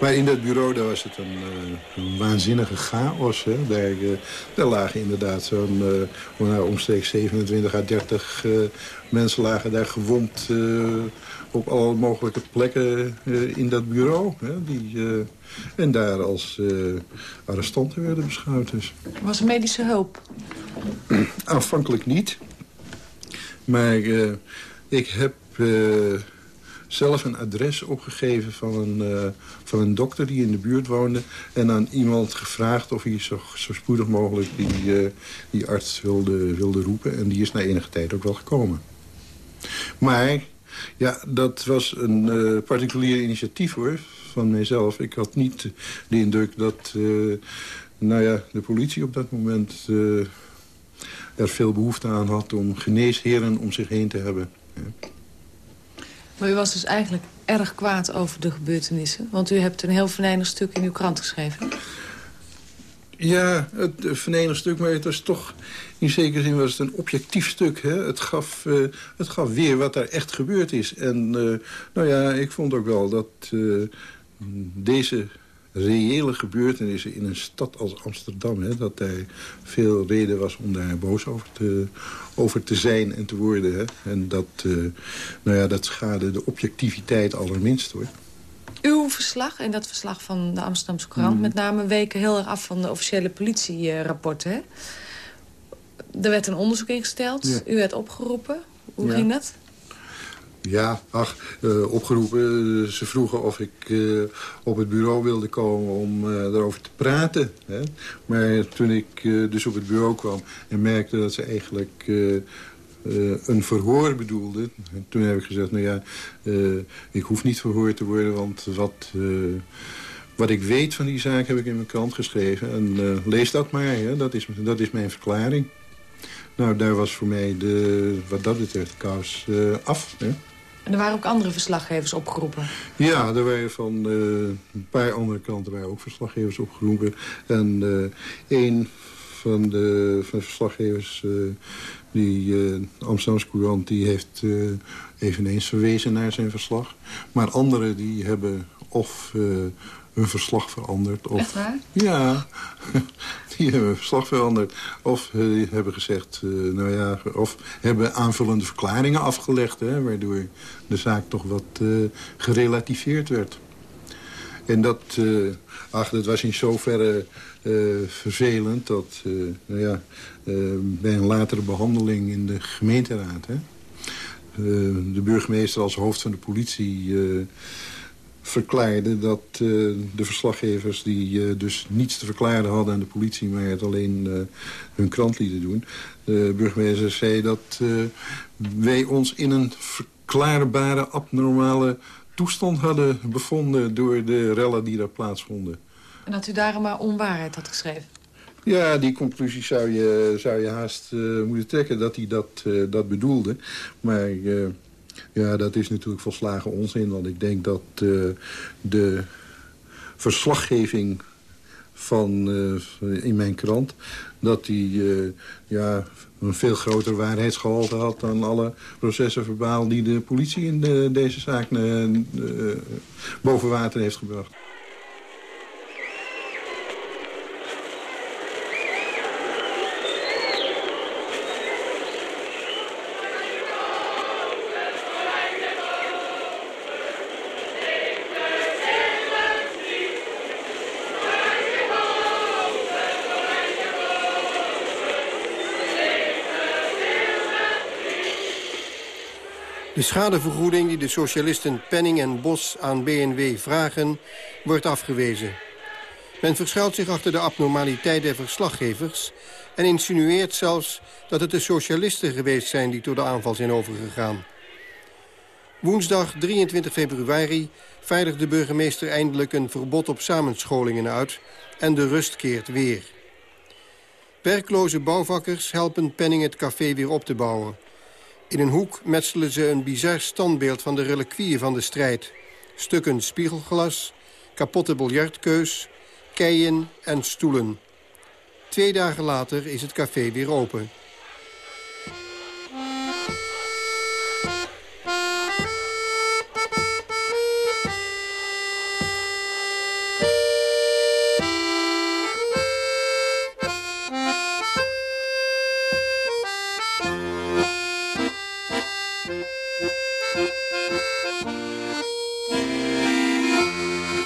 L: Maar in dat bureau daar was het een, uh, een waanzinnige chaos. Hè. Daar, uh, daar lagen inderdaad zo'n uh, nou, omstreeks 27 à 30 mensen lagen daar gewond op alle mogelijke plekken in dat bureau. Hè, die, en daar als arrestanten werden beschouwd. Dus.
E: Was er medische hulp?
L: Aanvankelijk niet. Maar ik heb zelf een adres opgegeven van een, uh, van een dokter die in de buurt woonde... en aan iemand gevraagd of hij zo, zo spoedig mogelijk die, uh, die arts wilde, wilde roepen. En die is na enige tijd ook wel gekomen. Maar ja, dat was een uh, particulier initiatief hoor, van mijzelf. Ik had niet de indruk dat nou ja, de politie op dat moment er veel behoefte aan had... om geneesheren om zich heen te hebben.
E: Maar u was dus eigenlijk erg kwaad over de gebeurtenissen. Want u hebt een heel venijnig stuk in uw krant geschreven.
L: Ja, het venijnig stuk, maar het was toch... in zekere zin was het een objectief stuk. Hè? Het, gaf, uh, het gaf weer wat er echt gebeurd is. En uh, nou ja, ik vond ook wel dat deze reële gebeurtenissen in een stad als Amsterdam... Hè, dat er veel reden was om daar boos over te, over te zijn en te worden. Hè. En dat, uh, nou ja, dat schade de objectiviteit allerminst, hoor.
E: Uw verslag en dat verslag van de Amsterdamse krant... Mm. met name weken heel erg af van de officiële politierapporten. Hè? Er werd een onderzoek ingesteld, ja. u werd opgeroepen. Hoe ja. ging dat?
L: Ja, ach, uh, opgeroepen. Ze vroegen of ik uh, op het bureau wilde komen om daarover te praten. Hè. Maar toen ik dus op het bureau kwam en merkte dat ze eigenlijk een verhoor bedoelden... toen heb ik gezegd, nou ja, ik hoef niet verhoord te worden... want wat, wat ik weet van die zaak heb ik in mijn krant geschreven. En lees dat maar, hè. Dat, is, dat is mijn verklaring. Nou, daar was voor mij de, wat dat betreft kous af. Hè.
E: En er waren ook andere verslaggevers opgeroepen?
L: Ja, er waren van uh, een paar andere kanten waren ook verslaggevers opgeroepen. En uh, een van de, van de verslaggevers, uh, die Amsterdamse Courant, die heeft eveneens verwezen naar zijn verslag. Maar anderen die hebben of hun verslag veranderd. Of,
E: Echt waar?
L: Ja, die hebben hun verslag veranderd. Of uh, hebben gezegd, uh, nou ja, of hebben aanvullende verklaringen afgelegd... Hè, waardoor de zaak toch wat uh, gerelativeerd werd. En dat, ach, dat was in zoverre vervelend dat, nou ja, bij een latere behandeling in de gemeenteraad... Hè, de burgemeester als hoofd van de politie verklaarde dat uh, de verslaggevers die uh, dus niets te verklaren hadden aan de politie... maar het alleen uh, hun krant lieten doen. De burgemeester zei dat wij ons in een verklaarbare abnormale toestand hadden bevonden... door de rellen die daar plaatsvonden.
E: En dat u daarom maar onwaarheid had geschreven?
L: Ja, die conclusie zou je, zou je haast moeten trekken dat hij dat, dat bedoelde. Maar... Ja, dat is natuurlijk volslagen onzin. Want ik denk dat uh, de verslaggeving van, uh, in mijn krant... dat die uh, ja, een veel groter waarheidsgehalte had... dan alle processen verbaal die de politie in de, deze zaak boven water heeft gebracht.
G: De schadevergoeding die de socialisten Penning en Bos aan BNW vragen, wordt afgewezen. Men verschuilt zich achter de abnormaliteit der verslaggevers... en insinueert zelfs dat het de socialisten geweest zijn die door de aanval zijn overgegaan. Woensdag 23 februari vaardigt de burgemeester eindelijk een verbod op samenscholingen uit... en de rust keert weer. Werkloze bouwvakkers helpen Penning het café weer op te bouwen... In een hoek metselen ze een bizar standbeeld van de reliquieën van de strijd. Stukken spiegelglas, kapotte biljartkeus, keien en stoelen. Twee dagen later is het café weer open.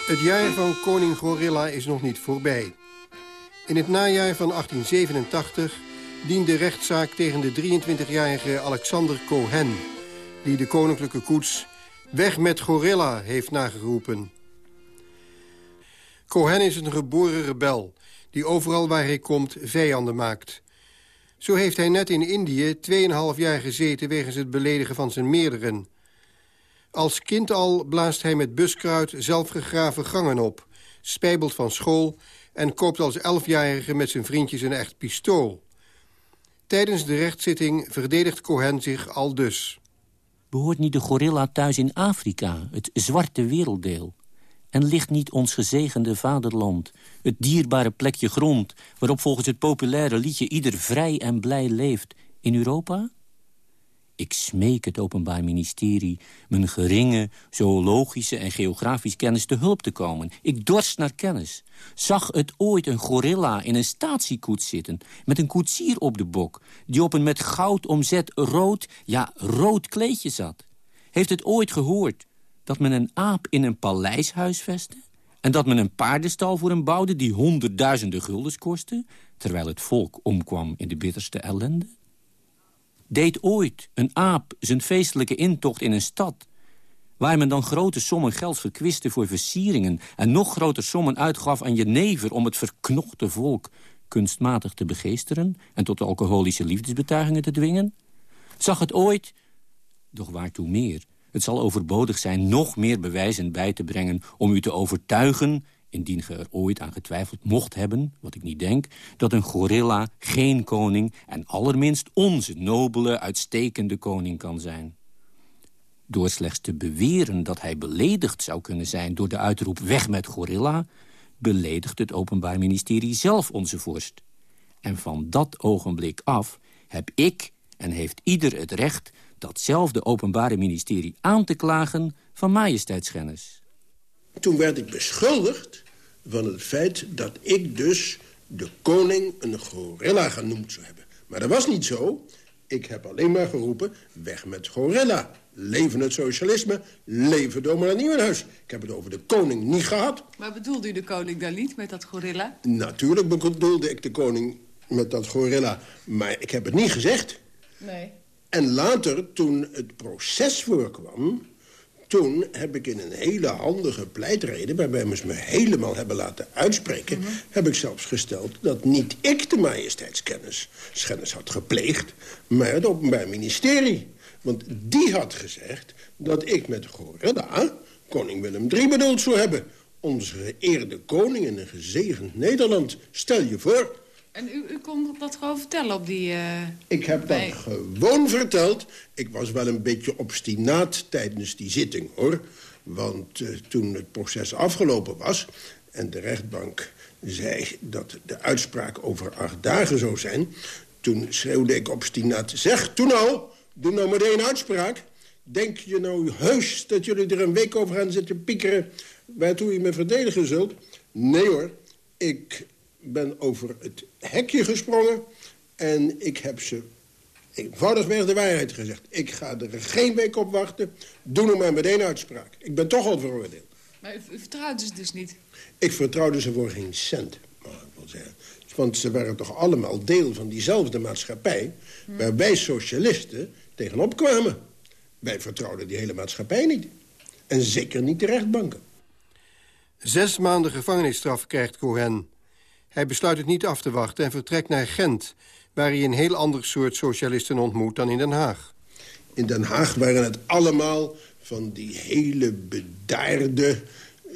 G: Het jaar van koning Gorilla is nog niet voorbij. In het najaar van 1887 diende rechtszaak tegen de 23-jarige Alexander Cohen... die de koninklijke koets weg met Gorilla heeft nageroepen. Cohen is een geboren rebel die overal waar hij komt vijanden maakt. Zo heeft hij net in Indië 2,5 jaar gezeten wegens het beledigen van zijn meerderen... Als kind al blaast hij met buskruid zelfgegraven gangen op... spijbelt van school en koopt als elfjarige met zijn vriendjes een echt pistool. Tijdens de rechtszitting verdedigt Cohen zich al dus.
J: Behoort niet de gorilla thuis in Afrika, het zwarte werelddeel? En ligt niet ons gezegende vaderland, het dierbare plekje grond... waarop volgens het populaire liedje ieder vrij en blij leeft, in Europa? Ik smeek het Openbaar Ministerie mijn geringe zoologische en geografische kennis te hulp te komen. Ik dorst naar kennis. Zag het ooit een gorilla in een statiekoets zitten... met een koetsier op de bok... die op een met goud omzet rood, ja, rood kleedje zat? Heeft het ooit gehoord dat men een aap in een paleis huisvestte? En dat men een paardenstal voor hem bouwde die honderdduizenden guldens kostte... terwijl het volk omkwam in de bitterste ellende? Deed ooit een aap zijn feestelijke intocht in een stad... waar men dan grote sommen geld verkwiste voor versieringen... en nog groter sommen uitgaf aan jenever om het verknochte volk kunstmatig te begeesteren... en tot alcoholische liefdesbetuigingen te dwingen? Zag het ooit, doch waartoe meer... Het zal overbodig zijn nog meer bewijzen bij te brengen... om u te overtuigen indien ge er ooit aan getwijfeld mocht hebben, wat ik niet denk... dat een gorilla geen koning en allerminst onze nobele, uitstekende koning kan zijn. Door slechts te beweren dat hij beledigd zou kunnen zijn... door de uitroep weg met gorilla... beledigt het Openbaar Ministerie zelf onze vorst. En van dat ogenblik af heb ik en heeft ieder het recht... datzelfde Openbare Ministerie aan te klagen van majesteitsschennis.
M: Toen werd ik beschuldigd van het feit dat ik dus de koning een gorilla genoemd zou hebben. Maar dat was niet zo. Ik heb alleen maar geroepen, weg met gorilla. Leven het socialisme, leven Domela Nieuwenhuis. Ik heb het over de koning niet gehad.
E: Maar bedoelde u de koning dan niet met dat gorilla?
M: Natuurlijk bedoelde ik de koning met dat gorilla. Maar ik heb het niet gezegd.
E: Nee.
M: En later, toen het proces voorkwam toen heb ik in een hele handige pleitreden... waarbij ze me helemaal hebben laten uitspreken... Mhm. heb ik zelfs gesteld dat niet ik de majesteitskennis schennis had gepleegd... maar het Openbaar Ministerie. Want die had gezegd dat ik met Gorilla koning Willem III bedoeld zou hebben. Onze geëerde koning in een gezegend Nederland. Stel je voor...
E: En u, u kon dat gewoon vertellen op die... Uh,
M: ik heb dat gewoon verteld. Ik was wel een beetje obstinaat tijdens die zitting, hoor. Want uh, toen het proces afgelopen was... en de rechtbank zei dat de uitspraak over acht dagen zou zijn... toen schreeuwde ik obstinaat... Zeg, toen al, doe nou meteen uitspraak. Denk je nou heus dat jullie er een week over gaan zitten piekeren... waartoe je me verdedigen zult? Nee hoor, ik ben over het hekje gesprongen... en ik heb ze eenvoudigweg de waarheid gezegd. Ik ga er geen week op wachten. Doe nog maar meteen uitspraak. Ik ben toch al veroordeeld.
E: Maar u, u vertrouwde ze dus niet?
M: Ik vertrouwde ze voor geen cent, mag ik wel zeggen. Want ze waren toch allemaal deel van diezelfde maatschappij... Waar wij socialisten tegenop kwamen. Wij vertrouwden die hele maatschappij niet. En zeker niet de rechtbanken.
G: Zes maanden gevangenisstraf krijgt Cohen. Hij besluit het niet af te wachten en vertrekt naar Gent... waar hij een heel ander soort socialisten ontmoet dan in Den Haag.
M: In Den Haag waren het allemaal van die hele bedaarde eh,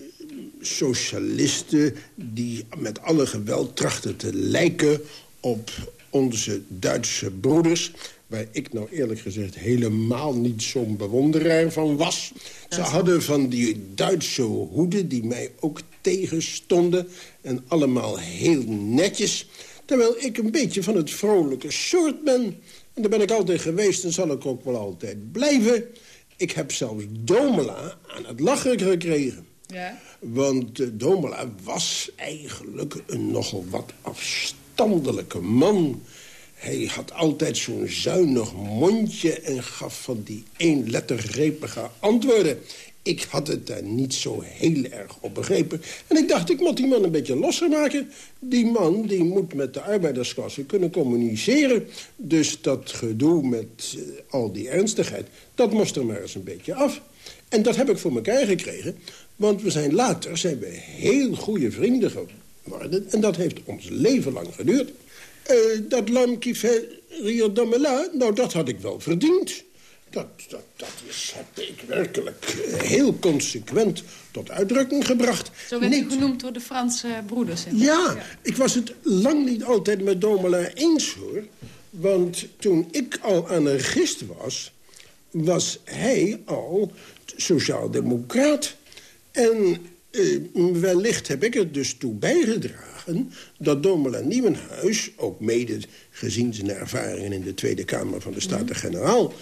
M: socialisten... die met alle geweld trachten te lijken op onze Duitse broeders... waar ik nou eerlijk gezegd helemaal niet zo'n bewonderaar van was. Ze hadden van die Duitse hoeden die mij ook tegenstonden. En allemaal heel netjes. Terwijl ik een beetje van het vrolijke soort ben. En daar ben ik altijd geweest en zal ik ook wel altijd blijven. Ik heb zelfs Domela aan het lachen gekregen.
E: Ja?
M: Want uh, Domela was eigenlijk een nogal wat afstandelijke man. Hij had altijd zo'n zuinig mondje en gaf van die eenlettergrepige antwoorden. Ik had het daar niet zo heel erg op begrepen. En ik dacht, ik moet die man een beetje losser maken. Die man die moet met de arbeidersklasse kunnen communiceren. Dus dat gedoe met uh, al die ernstigheid, dat moest er maar eens een beetje af. En dat heb ik voor elkaar gekregen. Want we zijn later zijn we heel goede vrienden geworden. En dat heeft ons leven lang geduurd. Uh, dat rire d'homme nou, dat had ik wel verdiend. Dat, dat, dat is, heb ik werkelijk heel consequent tot uitdrukking gebracht.
E: Zo werd u genoemd door de Franse broeders.
M: Ja, ja, ik was het lang niet altijd met Domela eens, hoor. Want toen ik al anarchist was, was hij al sociaal-democraat. En eh, wellicht heb ik er dus toe bijgedragen... dat Domela Nieuwenhuis, ook mede gezien zijn ervaringen... in de Tweede Kamer van de Staten-Generaal,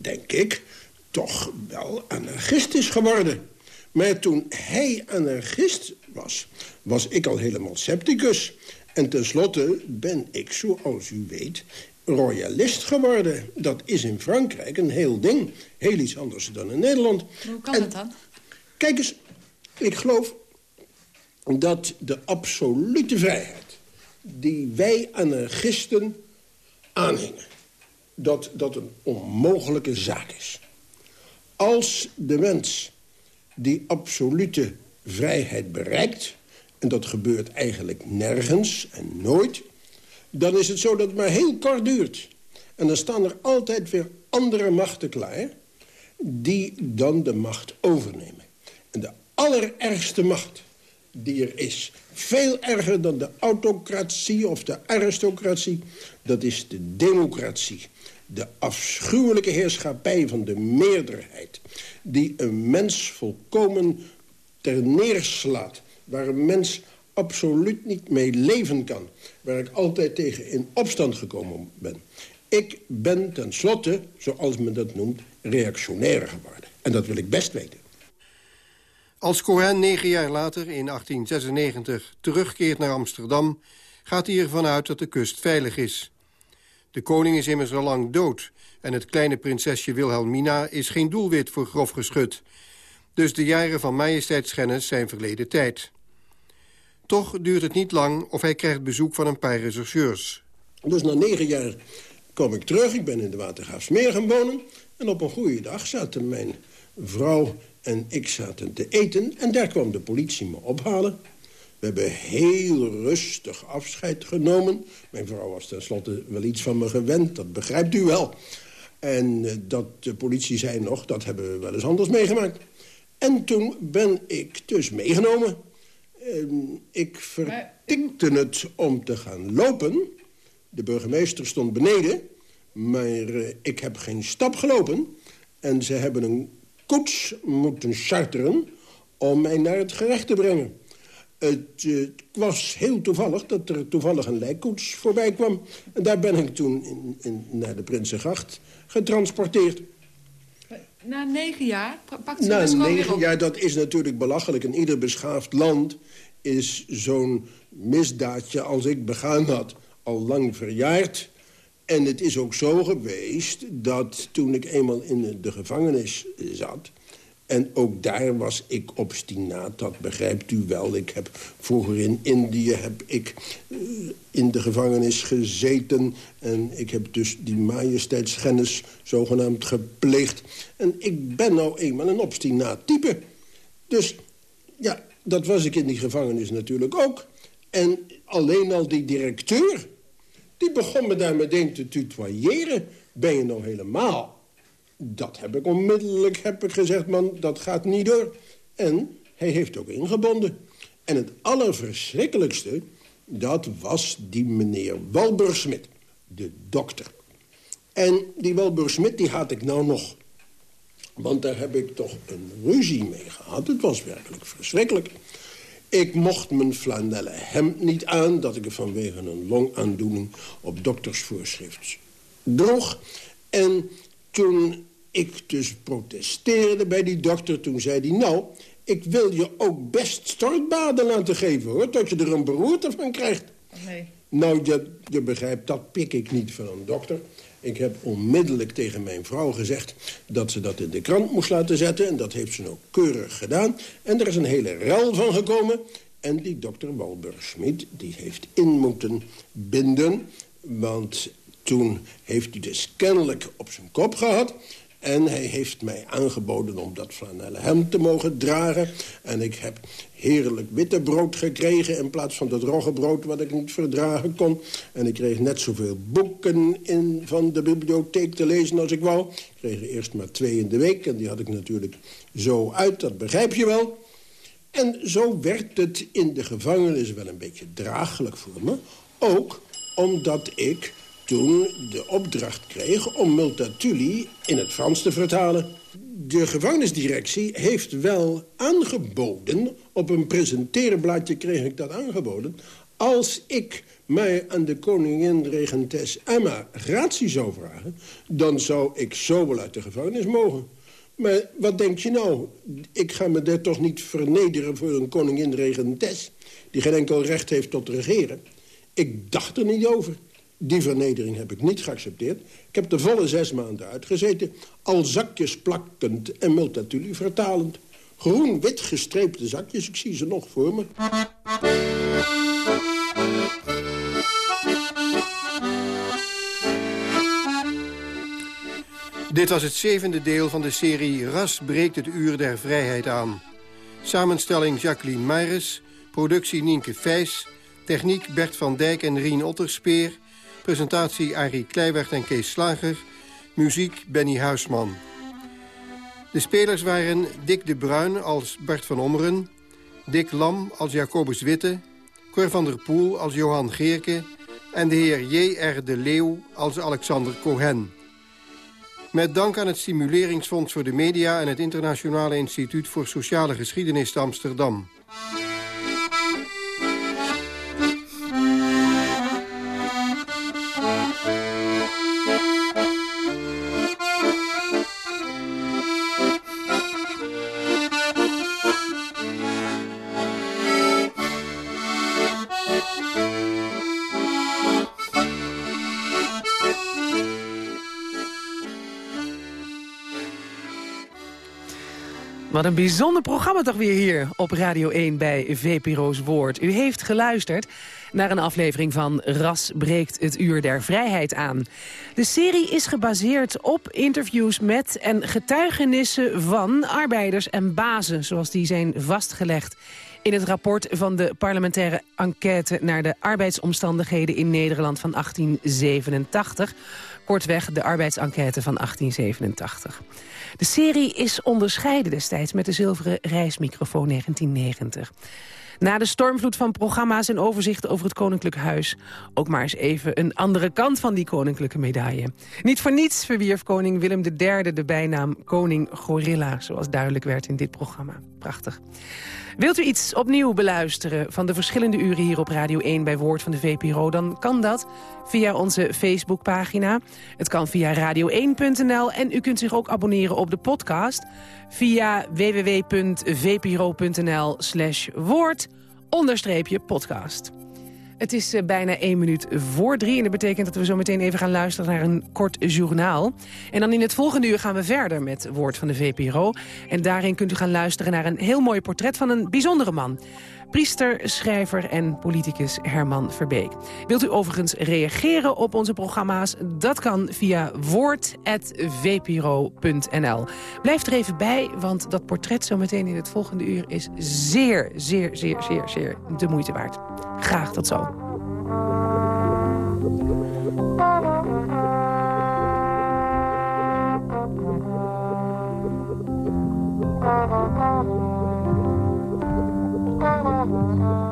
M: denk ik... toch wel anarchist is geworden. Maar toen hij anarchist was, was ik al helemaal scepticus. En tenslotte ben ik, zoals u weet, royalist geworden. Dat is in Frankrijk een heel ding. Heel iets anders dan in Nederland.
E: Hoe kan dat dan?
M: Kijk eens, ik geloof dat de absolute vrijheid... die wij anarchisten aanhingen... dat dat een onmogelijke zaak is. Als de mens die absolute vrijheid bereikt... en dat gebeurt eigenlijk nergens en nooit... dan is het zo dat het maar heel kort duurt. En dan staan er altijd weer andere machten klaar... die dan de macht overnemen. En de allerergste macht die er is... veel erger dan de autocratie of de aristocratie... dat is de democratie. De afschuwelijke heerschappij van de meerderheid... die een mens volkomen ter neerslaat. Waar een mens absoluut niet mee leven kan. Waar ik altijd tegen in opstand gekomen ben. Ik ben tenslotte, zoals men dat noemt, reactionair geworden. En dat wil ik best weten.
G: Als Cohen negen jaar later, in 1896, terugkeert naar Amsterdam... gaat hij ervan uit dat de kust veilig is. De koning is immers al lang dood... en het kleine prinsesje Wilhelmina is geen doelwit voor grof geschut. Dus de jaren van majesteitsschennis zijn verleden tijd. Toch duurt het niet lang of hij krijgt bezoek van een paar rechercheurs.
M: Dus na negen jaar kom ik terug. Ik ben in de Watergraafsmeer gaan wonen. En op een goede dag zaten mijn vrouw en ik zaten te eten. En daar kwam de politie me ophalen. We hebben heel rustig afscheid genomen. Mijn vrouw was tenslotte wel iets van me gewend, dat begrijpt u wel. En uh, dat de politie zei nog, dat hebben we wel eens anders meegemaakt. En toen ben ik dus meegenomen. Uh, ik vertikte het om te gaan lopen. De burgemeester stond beneden. Maar uh, ik heb geen stap gelopen. En ze hebben een koets moeten charteren om mij naar het gerecht te brengen. Het, uh, was heel toevallig dat er toevallig een lijkkoets voorbij kwam. En daar ben ik toen in, in, naar de Prinsengracht getransporteerd.
E: Na negen jaar pakt ze
M: Na
E: dus
M: negen jaar, dat is natuurlijk belachelijk. In ieder beschaafd land is zo'n misdaadje als ik begaan had... al lang verjaard. En het is ook zo geweest dat toen ik eenmaal in de gevangenis zat... en ook daar was ik obstinaat, dat begrijpt u wel. Ik heb vroeger in Indië heb ik uh, in de gevangenis gezeten... en ik heb dus die majesteitsschennis zogenaamd gepleegd. En ik ben nou eenmaal een obstinaat type. Dus ja, dat was ik in die gevangenis natuurlijk ook. En alleen al die directeur die begon me daar meteen te tutoyeren. Ben je nou helemaal? Dat heb ik onmiddellijk heb ik gezegd, man, dat gaat niet door. En hij heeft ook ingebonden. En het allerverschrikkelijkste, dat was die meneer Walburg-Smit, de dokter. En die Walburg-Smit, die had ik nou nog. Want daar heb ik toch een ruzie mee gehad. Het was werkelijk verschrikkelijk. Ik mocht mijn flanellen hemd niet aan... dat ik er vanwege een longaandoening op doktersvoorschrift droeg. En toen ik dus protesteerde bij die dokter... toen zei hij, nou, ik wil je ook best stortbaden laten geven, hoor... tot je er een beroerte van krijgt.
E: Nee.
M: Nou, je, je begrijpt, dat pik ik niet van een dokter. Ik heb onmiddellijk tegen mijn vrouw gezegd dat ze dat in de krant moest laten zetten. En dat heeft ze ook keurig gedaan. En er is een hele rel van gekomen. En die dokter Walburg-Schmid, heeft in moeten binden. Want toen heeft hij dus kennelijk op zijn kop gehad. En hij heeft mij aangeboden om dat flanellen hemd te mogen dragen. En ik heb heerlijk witte brood gekregen... in plaats van dat roggebrood wat ik niet verdragen kon. En ik kreeg net zoveel boeken in van de bibliotheek te lezen als ik wou. Ik kreeg er eerst maar twee in de week. En die had ik natuurlijk zo uit, dat begrijp je wel. En zo werd het in de gevangenis wel een beetje draaglijk voor me. Ook omdat ik toen de opdracht kreeg om Multatuli in het Frans te vertalen. De gevangenisdirectie heeft wel aangeboden... op een presenteerblaadje kreeg ik dat aangeboden... als ik mij aan de koningin regentes Emma gratie zou vragen... dan zou ik zo wel uit de gevangenis mogen. Maar wat denk je nou? Ik ga me daar toch niet vernederen voor een koningin regentes... die geen enkel recht heeft tot regeren. Ik dacht er niet over. Die vernedering heb ik niet geaccepteerd. Ik heb de volle zes maanden uitgezeten. Al zakjes plakkend en multatuli vertalend. Groen-wit gestreepte zakjes, ik zie ze nog voor me.
G: Dit was het zevende deel van de serie Ras breekt het uur der vrijheid aan. Samenstelling Jacqueline Meijers, productie Nienke Vijs... techniek Bert van Dijk en Rien Otterspeer... presentatie Arie Kleiweg en Kees Slager... muziek Benny Huisman. De spelers waren Dick de Bruin als Bert van Ommeren... Dick Lam als Jacobus Witte... Cor van der Poel als Johan Geerke... en de heer J.R. de Leeuw als Alexander Cohen... Met dank aan het Stimuleringsfonds voor de Media... en het Internationale Instituut voor Sociale Geschiedenis te Amsterdam.
C: Wat een bijzonder programma toch weer hier op Radio 1 bij VPRO's Woord. U heeft geluisterd naar een aflevering van Ras breekt het uur der vrijheid aan. De serie is gebaseerd op interviews met en getuigenissen van arbeiders en bazen... zoals die zijn vastgelegd in het rapport van de parlementaire enquête... naar de arbeidsomstandigheden in Nederland van 1887. Kortweg de arbeidsenquête van 1887. De serie is onderscheiden destijds met de zilveren reismicrofoon 1990. Na de stormvloed van programma's en overzichten over het Koninklijk Huis... ook maar eens even een andere kant van die koninklijke medaille. Niet voor niets verwierf koning Willem III de bijnaam Koning Gorilla... zoals duidelijk werd in dit programma. Prachtig. Wilt u iets opnieuw beluisteren van de verschillende uren hier op Radio 1 bij Woord van de VPRO... dan kan dat via onze Facebookpagina. Het kan via radio1.nl en u kunt zich ook abonneren op de podcast... via www.vpro.nl slash woord podcast. Het is eh, bijna één minuut voor drie. En dat betekent dat we zo meteen even gaan luisteren naar een kort journaal. En dan in het volgende uur gaan we verder met Woord van de VPRO. En daarin kunt u gaan luisteren naar een heel mooi portret van een bijzondere man. Priester, schrijver en politicus Herman Verbeek. Wilt u overigens reageren op onze programma's? Dat kan via woord.vpro.nl. Blijf er even bij, want dat portret zometeen in het volgende uur... is zeer, zeer, zeer, zeer, zeer de moeite waard. Graag tot zo.
N: Música